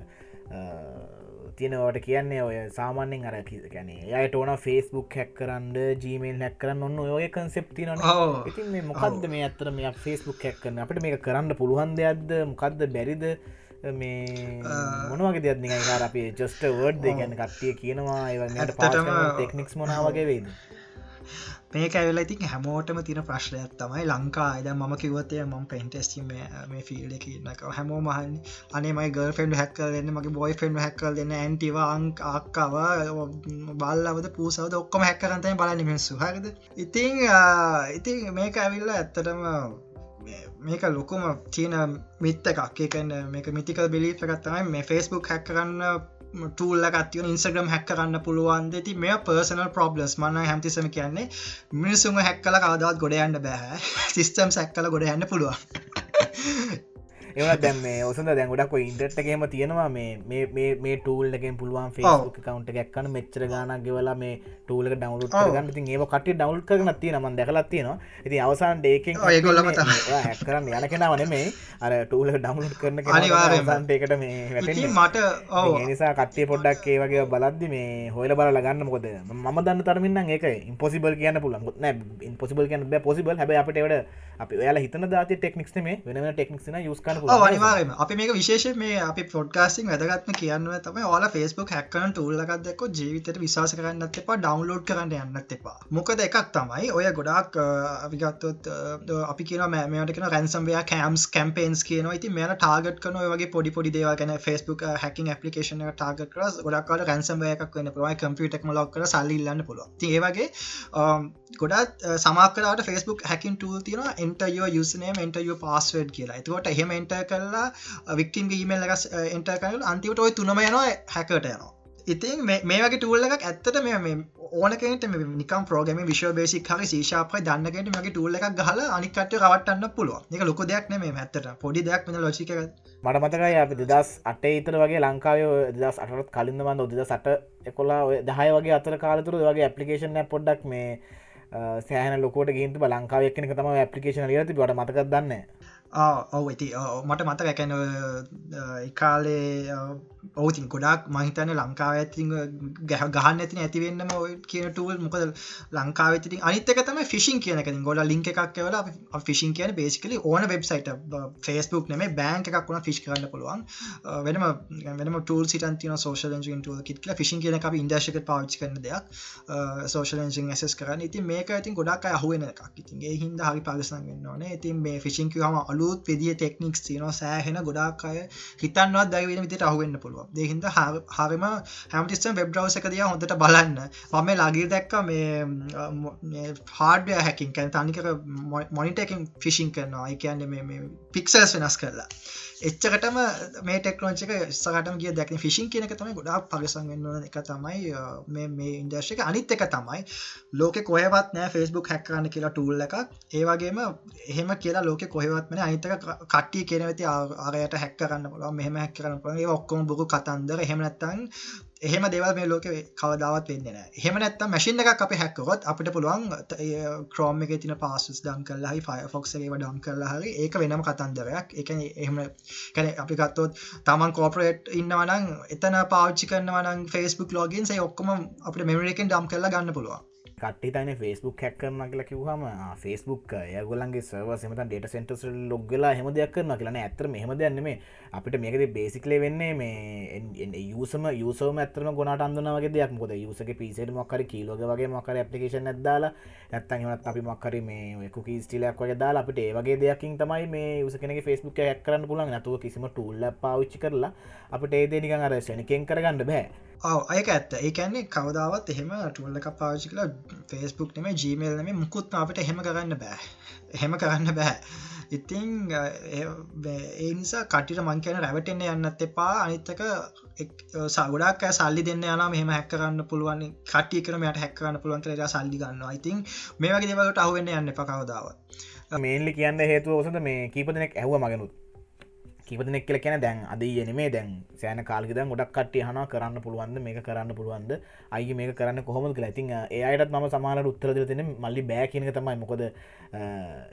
තියෙනවට කියන්නේ ඔය සාමාන්‍යෙන් අර ගැනේ යට ඕන ෆස්බුක් හැක් කරන්න ජීමල් හැක් කරන්න ඔන්න ඔය කන්සෙප්ති න ඉතින් මේ මොකක්ද මේ අත්තර මේ ෆස්බුක් හැක් කරන්න අපට මේ කරන්න පුළුවන් දෙයක්ද? මොකක්ද බැරිද? මේ මොනවගේ දෙයක් නිගයිකාර අපේ ජස්ට වර්ඩ් ගැන කට්ටිය කියනවා. ඒවන්නට පා ටෙක්නික්ස් මොනාවගේ වේද මේක ඇවෙල ඉතින් හැමෝටම තින ප්‍රශ්නයක් තමයි ලංකා. අද ම කිවතය ම පෙන්ටෙස්ටීම මේ ෆිල්ඩ කියන්නක හැමෝ මහන් අනමයි ගල් ෆෙන්ඩ හැක්කල් දෙන්න මගේ බොයි ෆෙන්ඩ හැක්කල් දෙන්න. ඇන්ටිවා අංක අක්කාව බල්ලවද පූසවද ඔක්කොම හැක්කරන්තයි බලන්න මිස්සු හරිද? ඉතිං ඉතින් මේක ඇවිල්ල ඇත්තටම මේක ලොකුම තියන මිත්ත එකක්. එකන්න මේක මිතිකල් බිලි එකත්තමයි මේ ෆෙස්බුක් හැක්කරන්න ටූල්ල ගත්තියන ඉන්සග්‍රම් හැක් කරන්න පුළුවන් දෙති මේ පර්සනල් ප්‍රබ්ලස් මන්න හැමතිසම කියන්නේ මිනිසුම හැක්කල කවදවත් ගොඩ යන්න බැහැ සිිස්ටම් සැක්කල ගොඩ යන්න පුළුවන්. ඒව දැම් මේ ඔසඳ දැන් ගොඩක් ඉන්ටර්ට්ගේම තියෙනවා මේ මේ ටූල්ලගෙන් පුළුවන් ෆේස්බුක් කවන්ට එකක්කන මෙච්චර ගානක් ගෙවලා මේ ටූලක ඩවලුට ගන්න ති ඒ කට ඩවල් කරන තිය නම දැකලත් තියෙනවා. ඉති අවසාන් ඩේකෙන් ඒගොල්ලම හැක් කරන්න යන කෙනාවන මේ අර ටූල ඩවලුට් කරන අනිවාරසන්ටේකට මේ මට නිසා කටේ පොඩ්ඩක් ඒ වගේ බලද්දි මේ හොල බල ගන්න. මොකද ම දන්න තරමින්න ඒක ඉම්පොසිබල් කියන්න පුළන් න ඉම්පොසිබල් කියන්න පොසිබල් හැබ අපට එවට අපි ඔයාලා හිතන දාති ටෙක්නික්ස් මේ වෙන ටෙක්නික්න යස්කන අනිවාරම අපි මේක විශේෂ මේ අපි පොඩ්කාසින් වැදගත්ම කියන්න තම ඕල ෆස්බුක් හැක්කන ටූල්ලකක්දක ජීවිතයට විශවාස කරන්නත් එපා ඩවන්ලෝඩ් කරන්න යන්නත් එපා. මොකද එකක් තමයි ඔය ගොඩක් අපිගත්තොත් අපි කියන මෑමට කියෙන රැන්සම්වයා කෑම්ස් කැම්පේන්ස් කියන ති මෙන ටාගට කන වගේ පොඩි පොඩි දේව ගැන ෆස්බුක් හැකින් පපිකේෂන ටාගට කරස් ගොඩක්කාට රැන්සම්වයක වන්න පුලයි කම්පියටක් ලොක් කර සල්ලිල්ලන්න පුළුව ඒවගේ ගොඩත් සමාකරට ෆස්බුක් හැකින් ටූල් තින එන්ටයෝ යුසනේම එන්ටයෝ පාස්වඩ් කියලා. එතුවට එහෙම එන්ට කරලා වික්ටිම් ඊමල් එක එන්ට කරල අන්තිවට ඔය තුනම යනවා හැකට යනවා. ඉතින් මේ වගේ ටූල්ල එකක් ඇත්තට මේ ඕනකට නිකම් ප්‍රෝගම විශව බේසික් හරි ශේෂාප දන්නකට මගේ ටූල්ල එකක් ගහල අනිකට රවටන්න පුළුව එක ලොක දෙයක් නේ ඇත්තට. පොඩි දෙයක් මෙ ලොචික මට මතකයි අප දෙදස් අටේ ඉතර වගේ ලංකාව දෙදස් අටත් කලින්ද වන්න ඔදද සට එකොලා දහය වගේ අතර කාලතුර වගේ ඇපලිකේෂන් පොඩ්ඩක් මේ සෑහන ලොකොට ගේන්තු ලංකාව එක්න තම ඇපලිකේෂන ලියති ට මතකක් දන්න? ඔව ඇති මට මතක ඇකැන එකකාලේ ඔවතින් ගොඩක් මහිතන ලංකාව ඇති ගැහ ගහන්න ඇතින ඇතිවෙන්නම ඔය කියන ටූල් මොකද ලංකාව ති අනිතක තම ෆිසින් කියනක ගොඩ ලින්ක එකක් කියවල ෆිසින් කියන බේසිකලි ඕන වෙබ්සයිට ෆස්බුක් නෙම බෑන්ක එකක් වුණ ෆිස් කරන්න පුළුවන්. වෙනම වෙනම ටූල් සිටන් තින සෝෂල් ෙන්ජින් ටූල් කිත්ල ෆිසින් කියන අපි ඉන්දශක පාච්චි කරන දෙයක්. සෝෂල් එන්ජින් ඇසස් කරන්න. ඉතින් මේක ඉතින් ගොඩක් අහුවෙන එකක්. ඉතින් ඒ හින්ද හරි පලසන් වෙන්න ඕනේ. ඉතින් මේ ෆිසින් හම අලුත් විදිිය ටෙක්නික්ස් තියන සෑහෙන ගොඩක් අය හිතන්වත් දැවෙන විදිට අහුවෙන්න පුළුව පුළුවන්. දෙහින්ද හරිම හැමටිස්ටම් වෙබ් රවස එක දිය හොඳට බලන්න. මම ලගිල් දැක්ක මේ හාඩ හැකින් කැන තනිකර මොනිටකින් ෆිසින් කරනවා. එකන්නේ පික්සල්ස් වෙනස් කරලා. එච්චකටම මේ ටෙක්නෝචක ස්කටම කිය දැක්න ෆිසින් කියනක තමයි ගොඩක් පගසන් වෙන්න එක තමයි මේ ඉන්දර්ශක අනිත් එක තමයි ලෝක කොහවත් නෑ ෆෙස්බුක් හැක්කන්න කියලා ටූල් එකක්. ඒවගේම එහෙම කියලා ලෝක කොහවත්මන අනිතක කට්ටිය කියනවති ආරයට හැක්කරන්න පුල මෙහම හැක්කරන්න පුළ ඔක්කොම බුරු කතන්දර. හෙමනැත්තන් එහෙම දෙවල් මේ ලෝක කවදාවත් වෙන්න හෙම නැත්ත මැසින් එකක් අප හැක්කොත් අපිට පුළුවන් ක්‍රෝම එක තින පාසස් දම් කරලාහි ෆයෆොක්සගේ ඩම් කරලා හරි ඒක වෙනම කතන්දරයක්. එක එහෙම කැන අපි ගත්තොත් තමන් කෝපරේට් ඉන්නවනං එතන පාච්චි කරනවනං ෆස්බුක් ලෝගින් සේ ඔක්කොම අපට මෙමරිකෙන් ඩම් කරලා ගන්න පුළුවන්. කට්ටි තන ෆස්බුක් හැක් කරන කියලා කිවහම ෆස්බුක් යගොලන්ගේ සව සමත ඩට සෙන්ටස් ලොග්ගලා හෙම දෙයක් කරන කියලන ඇතර මෙහම දෙයන්න මේ අපිට මේකද බේසිකලේ වෙන්නේ මේ යුසම යුසම ඇතරම ගොනට අන්දනවගේ දෙයක්. මොද යුසක පිසට මොක්කර කීලෝග වගේ මොකර පපිකේෂන් ඇදදාලා නැත්තන් හමත් අපි මොක්කර මේ කුකි ස්ටිලයක් වගේ දාලා අපිට ඒවගේ දෙයකින් තමයි මේ යුස කෙනෙ ෆස්බුක් හැක් කරන්න පුලන් නැතුව කිසිම ටූල්ල පාවිච්චි කරලා අපට ඒදේ නිකන් අර සැනිකෙන් කරගන්න බෑ. අයක ඇත්ත. ඒකන්නේ කවදාවත් එහෙම ටුල්ල එක පාවිචි කලා ෆෙස්බුක් නෙම ජීමල් නම මුකුත් අපට එහෙම කරන්න බෑ. එහෙම කරන්න බෑ. ඉතිං ඒනිසා කටිට මං කියන රැවටෙන්න්න යන්නත් එපා. අනිත්තක සගඩක් සල්ලි දෙන්න යන මෙහම හැක්කරන්න පුළුවන්. කටිය කරම යට හැක්කරන්න පුළුවන් කර සල්ලි ගන්නවා. ඉතින් මේ වගේ දෙවලට අහුවෙන්න යන්න පකවදාව මේල්ලි කියන්න හේතුව ඔසද මේ කීප දෙනෙක් ඇහව මගනුත්. කිපදනෙක් කියල කියන දැන් අද යනෙමේ දැන් සෑන කාල්ගෙද ගොඩක් කට්ටිය හන කරන්න පුළුවන්ද මේක කරන්න පුළුවන්ද අයි මේක කරන්න කොහොම කියලා. ඉතින් ඒයට ම සමාල උත්තර දෙන මල්ලි බෑ කියනක තමයි. මොකද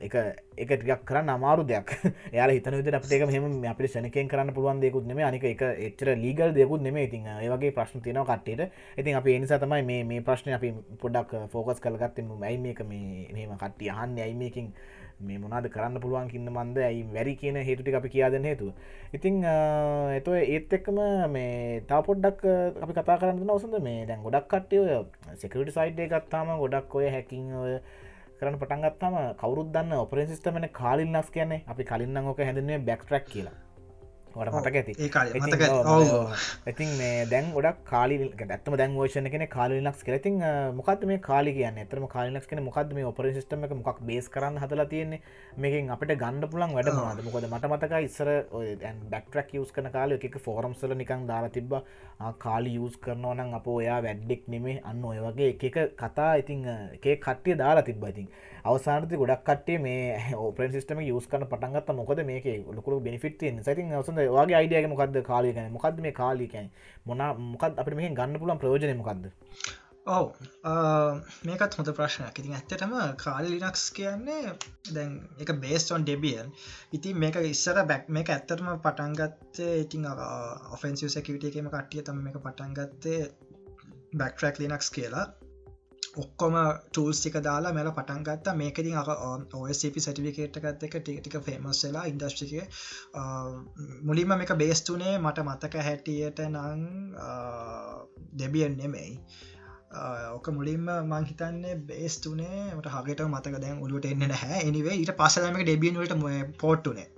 එක එක ටිකක් කරන්න අමාරු දෙයක්. යා හිතන විට අපේ මෙම අපි සනකෙන් කරන්න පුළුවන් දෙකුත් නෙම අනික එක එච්චර ලීගල් දෙකුත් නෙම ඉතින් ඒවගේ ප්‍රශ්න තියනව කට්ටේට ඉතින් අප එනිසා තමයි මේ මේ ප්‍රශ්නය අපි පොඩක් ෆෝකස් කළගත්තම ඇයි මේක මේ මේම කට්ටිය අහන්න? ඇයි මේකින් මේ මොනාද කරන්න පුළුවන් කින්න මන්ද ඇයි වැරි කියන හේතුටි අපි කියාදන හේතු ඉතිං එතුව ඒත් එක්කම මේ තා පොඩ්ඩක් අපි කතා කරන්න නවසඳ මේ දැන් ගොඩක් කට්ටය සෙකට සයිට්ය ගත්තාම ගොඩක් ඔය හැකින් ඔය කරන්න පටන්ගත්තම කවරුත් දන්න ඔපරෙන් සිස්ටමන කාලින්නස් කියන්නේ. අපි කලින්න්න ඕක හැඳන්නේ බැක්ටරක් කියලා. වට මතක ඇති? ඉතින් මේ දැන් ගොඩක් කාලි ඇත්තම දැන් ෝෂණ කෙන කාලිනක්ස් කෙලතින් මොකද මේ කාලි කියන්න? එතරම කාලිනක්ස් කන මොකද මේ ඔපර සිස්ටම එක මොක් බේස් කරන්න හදලා තියෙන්නේ? මේකින් අපට ගණඩ පුලන් වැඩ මද මොකද මට මතක ඉස්සර බැක්ටරක් යස් කන කාල එක ෆෝරම්සල නිකං දාලා තිබ්බ. කාලි යස් කරනවා නම් අප ඔයා වැඩ්ඩෙක් නෙමේ අන්න ඔය වගේ එක කතා ඉතිං එකේ කට්ටිය දාලා තිබ්බ ඉතින් අවසානති ගොඩක් කටේ මේ ඕපරන් සිස්ටම යස් කන පටන්ගත්ත මොකද මේක ලොකුරු බෙනිෆිට සති වසඳ වගේ අයිඩියක මොකක්ද කාලිකන මොකක්ද මේ කාලිකැන මොන මොකත් අප මේ ගන්න පුලන් ප්‍රෝජන මොකක්ද ඔව. මේකත් හොඳ ප්‍රශ්නයක්. ඉතින් ඇත්තටම කාල ලිනක්ස් කියන්නේ දැන් එක බේස්ටොන් ඩෙබියන් ඉතින් මේක ඉස්සර බැක් මේක ඇත්තරම පටන්ගත්තේ ඉතින් ඔෆෙන්සිව සැකිවිට එකම කට්ටිය තම මේක පටන්ගත්තේ බැක්ට්‍රක් ලිනක්ස් කියලා. ඔක්කොම ටූල්ස් ටික දාලා මෙල පටන් ගත්තා. මේකතින් අ ඔSCP සටිවිකේට් එකත් එක ටික ටික ෆේමස් වෙලා ඉන්ඩස්ට්‍රිකය මුලින්ම මේක බේස්තුනේ මට මතක හැටියට නං දෙබියන් නෙමෙයි. ඕක මුලින්ම මං හිතන්නේ බේස්තුනේ මට හගට මතක දැන් උලුට එන්න හැ එනිවේ ඊට පසලමක ඩෙබියන් වලට පෝට්ටුනේ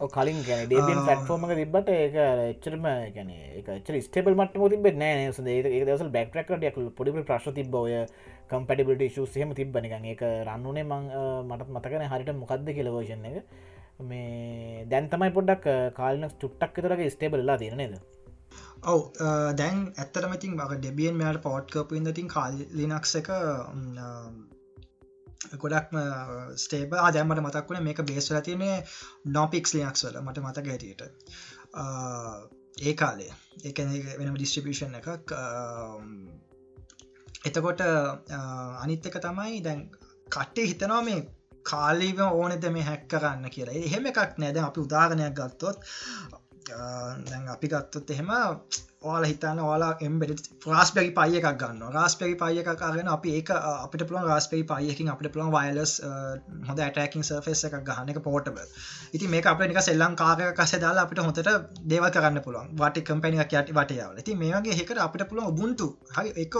කලින් ගැන ඩේබියන් පටෆෝර්ම තිබට ඒක එච්චරම ගැන එක ස්ටේබල් මට තිබ නෑ ඒ දවස බැක්ටරක්ට යකු පොඩි ප්‍රශ් තිබ ඔය කම්පටිබට ශුසයම තිබ්බනිකන් ඒක රන්නුනේ මං මටත් මතකන හරිට මොකක්ද කියලවෝෂන් එක. මේ දැන් තමයි පොඩ්ඩක් කාලන චුට්ටක් තරගේ ස්ටේබල්ලා තියෙනේද ඔව දැන් ඇත්තරමතින් බ ඩෙබියන් මෙයාට පෝට්කපු ඉදතින් කාල් ලිනක්ස එක ගොඩක්ම ස්ටේබ ආදැමට මතක් වුණ මේක බේස්වල තියනේ නොපික්ස් ලියක්ස් වල. මට මතක ඇතියට ඒ කාලේ. එක වෙනම ඩිස්ට්‍රිපියෂන් එකක්. එතකොට අනිත්තක තමයි දැන් කට්ටේ හිතනවා මේ කාලීව ඕනෙද මේ හැක් කරන්න කියලා. එහෙම එකක් නෑද අපි උදාගනයක් ගත්තොත් දැන් අපි ගත්තොත් එහෙම ඕල හිතන්න ඕලා එම්බෙඩ රස්පැරි පය එකක් ගන්න රස්පැරි පය එකක් අගෙන අපි ඒ අපිට පුළන් රස්පේ පයකින් අපිට පුළන් වයලස් හොඳ ඇටකින් සර්ෆෙස් එකක් ගහන එක පෝටබ ඉති මේ අප නික සෙල්ලම් කාරය කස දාලා අපිට හොතට දේව කරන්න පුළුවන්. වට කම්පැනික් යට වටයාවල ති මේගේ හෙකට අපිට පුළුවන් ඔබුන්තු හරි එක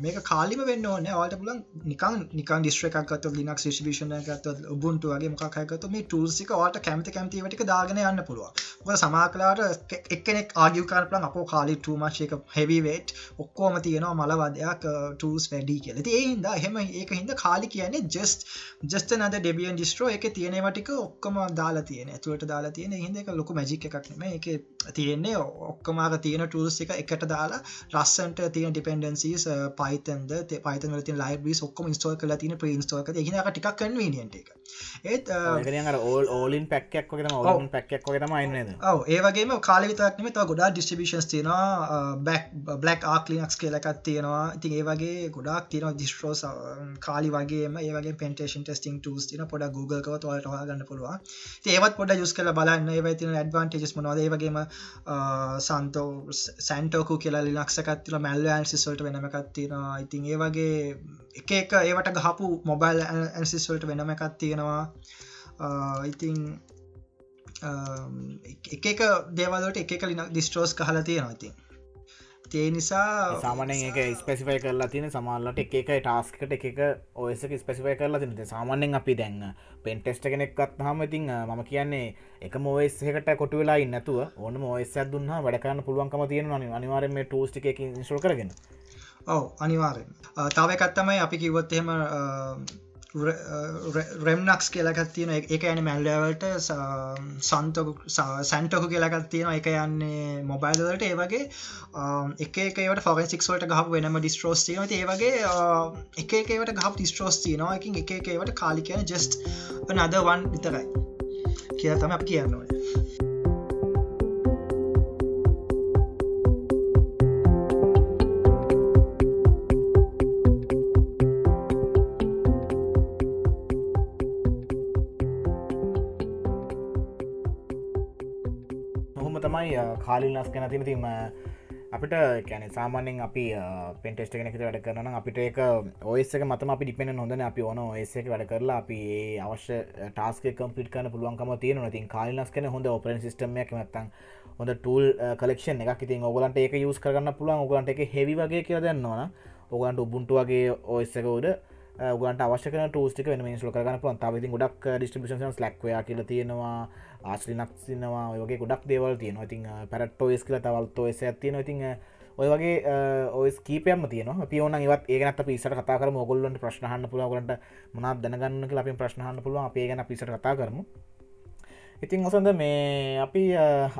මේක කාලිම වෙන්න ඕන වාට පුලන් නිකන් නිකන් ඩිස්ට්‍ර එකක්ත් ලිනක් ශිෂණ ගත් ඔබුන්තු වගේ මොකක්කත මේ ටූල්සික වාට කැමති කැමතිවටික දාගෙන යන්න පුළුවන්. සමාකලාට එක්කෙනෙක් ආගියකාර පලන් අප කාලි ටූමශයක හෙවිවේට් ඔක්කෝම තියෙනවා මලවදයක් ටස් වැඩි කියල. ඒ හිද හෙම ඒක හිද කාලි කියන්නේ ජෙස්ට ජස්ත නද ඩෙබියන් ඩිස්ට්‍රෝ එක තියෙනවටික ඔක්කම දාලා තියෙන ඇතුවට දාලා තියෙන හිද එක ලොකු මැජික් එකක් නෙම එක තියෙන්නේ ඔක්කමාග තියෙන ටූල්ස් එක එකට දාලා රස්සන්ට තියෙන ඩිපෙන්ඩන්සිස් පයිතන්ද පයිතන ති ලයිබස් ඔක්කම ස්ටෝ කල තින ප්‍රින්ස්ටෝක හික ටික් කන්වීනියට එක. ඒත් ඕල් ඕලින් පැක්යක් ෝලන් පැක්යක් ොගතම අන්නද ඒවගේ කාල විතක්නම ගොඩා ඩිස්ටිබිෂන්ස් තියෙනවා බැක් බ්ලක් ආක්ලිනක්ස් කියලකත් තියෙනවා. ඉතින් ඒවගේ ගොඩක් තියෙන දිස්ට්‍රෝස් කාලි වගේ ඒවගේ පෙන්ටේෂන් ටෙස්ටිං ටස් තින පොඩ Googleකව වලට හගන්න පුළුව ඒවත් පොඩ යුස් කල බලන්න. ඒ තින ඇඩ්වාන්ටේජස් මනවාද? ඒවගේම සන්තෝ සැන්ටෝකු කියලා ලිනක්සකත්තිල මැල්ල ඇන්සිස්වල්ට වෙනමකත්තින ඉතින් ඒ වගේ එක එක ඒවට ගහපු මොබයිල් ඇන්සිස්වල්ට වෙනමකත් තියෙනවා. ඉතින් එක එක දේවලට එක ලිනක් ඩිස්ට්‍රෝස් කහලා තියෙනවාති ඒ නිසා සාමනෙන් එක ස්පෙසිෆයි කරලා තියෙන සමල්ලට එක එක ටාස්කට එක ඔයසක ස්පෙසිෆයි කරලා තිනට සාමාන්‍යෙන් අපි දැන්න පෙන්ටෙස්ට කෙනෙක්ත් හම ඉතින් මම කියන්නේ එක මෝස්සකට කොට වෙලා ඉන්නතුව ඕන මෝස් දුන්න වැඩකන්න පුළුවන්කම තියෙන අනිවාරම ටෝස්ටික ඉන්ස්ල් කරගෙන. ඔව අනිවාරෙන් තවකත්තමයි අපි කිවොත් එහෙම රෙම්නක්ස් කියලකත් තියෙන එක යන මැල්ලවලට සන්තකු සැන්ටකු කියලකත් තියෙන එක යන්නේ මොබයිල්ලට ඒවගේ එක ඒකට ෆොරන්සික්වලට ගහ වෙනම ඩිස්ට්‍රෝස් තියන ඒවගේ එක ඒකට ගහ ඩිස්ට්‍රෝස් තියනවා. එකින් එක ඒකට කාලි කියන ජෙස්ට නදවන් විතරයි කිය තම අප කියන්නවා කාලිල්නස් කැන තින තිම අපිට කැන සාමානෙන් අපි පෙන්ටෙස්ට කෙනෙක වැඩ කරන අපිට ඒක ඔයසක මතම අපි ඩිපෙන හොඳන අපි ඕන ඔයසක වැඩ කරලා අපි අවශ්‍ය ටාස්ක කම්පිට කන පුළුවන්කම තියෙන තින් කාලිනස් කන හොඳ ඔපරන් සිස්ටමයක් මත්තන් හොඳ ටූල් කලෙක්ෂන් එක ඉතින් ඔගලන්ට ඒක යුස් කරන්න පුළුවන්. ඔගලන්ට එක හෙවි වගේ කියල දන්නවන ඔගන්ට උබුන්ටු වගේ ඔයස්සකෝඩ ගන්ට අවශ්‍යක ටස්ටික වෙන මිනිස්ල කරගන්න පුළන් තවති ගොඩක් ඩිස්ටිබිෂන් ලක්වයා කියල තියෙනවා ආශ්ලිනක් සින්නවා ඔයගේ ගොඩක් දේවල් තියෙන ඉතින් පැරට්ටෝස් කියල තවල්තෝ එස ඇතියන ඉතින් uh, ඔය වගේ uh, ඔය කීපයම තියන පියවන ඒවත් ඒගනත් පිසට කතා කර මොගොල්ලන්ට ප්‍රශ්නහන්න පුළුවන්ට මනත් දැනගන්න ලපින් ප්‍රශ්නහන්න පුළුවන්. අපේ ගැන පිසට කතා කරමු. ඉතින් ඔසඳ මේ අපි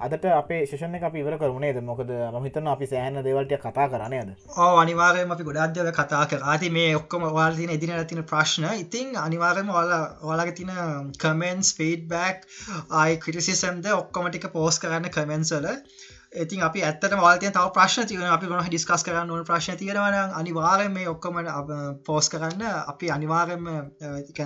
අදට අපේ ශෂණ අපි ඉවර කරුණේද මොකද මහිතන අපි සෑහන දේවල්ට කතා කරනයද ඕ අනිවාරයම අපි ගොඩාද්‍යව කතා කර. ඇති මේ ඔක්කොම වාල්තින ඉදින තින ප්‍රශ්න. ඉතින් අනිවාර්යම ඔල ඔලාග තින කමෙන්ස් ෆීඩ්බැක් ආයි ක්‍රටිසිසම්ද ඔක්කොමටික පෝස් කරන්න කමෙන්සල ඉතින් අපි ඇත්තට වාලතය තව ප්‍රශ්න තියන අපි ගොන ඩිස්කස් කරන්න ඕන ප්‍රශ්න තියෙනවන අනිවාරෙන් මේ ඔක්කොම පෝස් කරන්න. අපි අනිවාරෙන්ම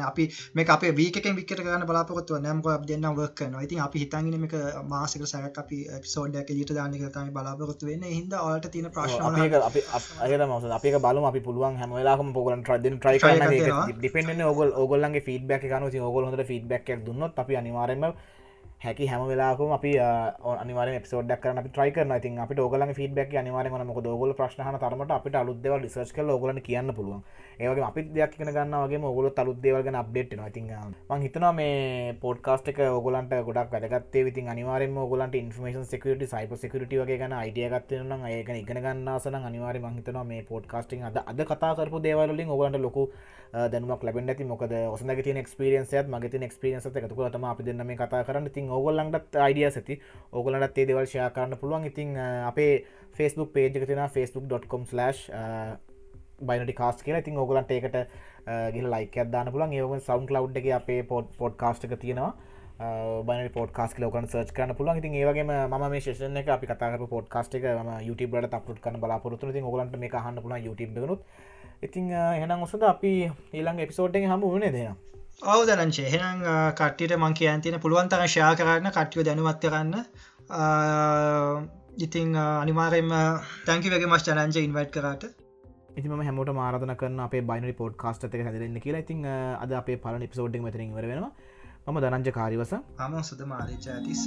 අපි මේ අප වීක විකට කරන්න බලාපොත්ව නෑම්ක දෙන්න වර්කන ඉතින් අපි හිතන්ගෙන එක මාසක සැරක් අපි පිසෝඩ්ඩක් ලිට දාන්නක තම බලාපොත්තු වෙන්න. හිද ඔලට තියෙන ප්‍රශ්න අපි අය මස අපික බලම. අපි පුළුවන් හැමලාම පොගලන් ට්‍රදන් ට්‍රයි ඩිපෙන්න්න ඔගල් ඔගොල්ලන්ගේ ෆීඩබැක් කනු ඔගොල් හොට ෆීඩබැක් දුන්නොත් අපි අනිවාරම හැකි හැම වෙලාකම අපි අනිවාර පිසෝඩක් කරන ට්‍රයි කරන ති අප ෝගල ෆීඩබක් අනිවාර මොක දෝගල ප්‍රශ්න තරමට අපිට අලුදව ලිසර්ච් කල ඕගලන කියන්න පුළුවන්. ඒවගේ අපි දෙයක් කන ගන්න වගේ ඔගොල අලුදේවල්ගෙන අප්ඩේට් ති මං හිතනවා මේ පෝඩ්කාස්ට එක ඔගලන්ට ගොඩක් වැදගත්තේ විතින් අනිවාරම ඔගලන්ට ඉන්ෆර්මේෂන් සෙකට සයිප සෙකට වගේ ගන අයිඩියගත්වන ඒක ඉගෙන ගන්නසන අනිවාර මහිතනවා මේ පෝඩ්කාස්ටිං අද අද කතා කරපු දේවලින් ඔගලන්ට ලොකු දැනුවක් ලැබෙන් ඇති මොකද ඔසඳ ති ක්ස්පිරියන්සයත් මගේ ක්ස්පිරියන්ස එකතුක තම අපි දෙන්නම කතා කරන්න. තින් ඔගොල්ලන්ටත් අයිඩිය ඇති. ඔගලන්ට ඒ දෙවල් ෂයා කරන්න පුළුවන්. ඉතින් අපේ ෆස්බුක් පේජක තින ෆස්බුක්.com/ බයිනටි කාස් කියලා. ඉතින් ඔගලන්ට ඒකට ගිල ලයික දාන්න පුලන් ඒවම සවන්් ලව් එක අපේ පොඩ් පොඩ් කාස්ටක තියෙනවා. බන පොට කාස් ලෝකන සර්ච් කරන පුලන් ඉතින් ඒවගේ ම මේ ශේෂන එක අපි කතාර පොඩ් කාස්ට එක ම YouTubeට අපපුට කන බලාපොරතු ති ඔගලන්ට මේ හන්න පුල YouTube ගනුත් ඉතින් හෙනම් ඔසද අපි ඊළං එපිසෝඩ්ෙන් හම වනේ දෙනවා අවදරංචේ එහෙනම් කට්ටියට මං කියන් තියෙන පුළුවන් තර ශයා කරන්න කට්ටිය දැනුවත් කරන්න. ඉතිං අනිමාරෙන්ම තැංකි වගේ මස් චලංච ඉන්වයිට් කරට. ඉතිම හැමෝට මාරධන කරන අපේ බයිනරි පෝඩ් කාස්ට එක හැදරන්න කියලා. ඉතින් අද අපේ පල නිපිසෝඩ්ඩික් මතරින් වරෙනවා මම දනංජ කාරිවස. අම සුද මාරචා තිස්ස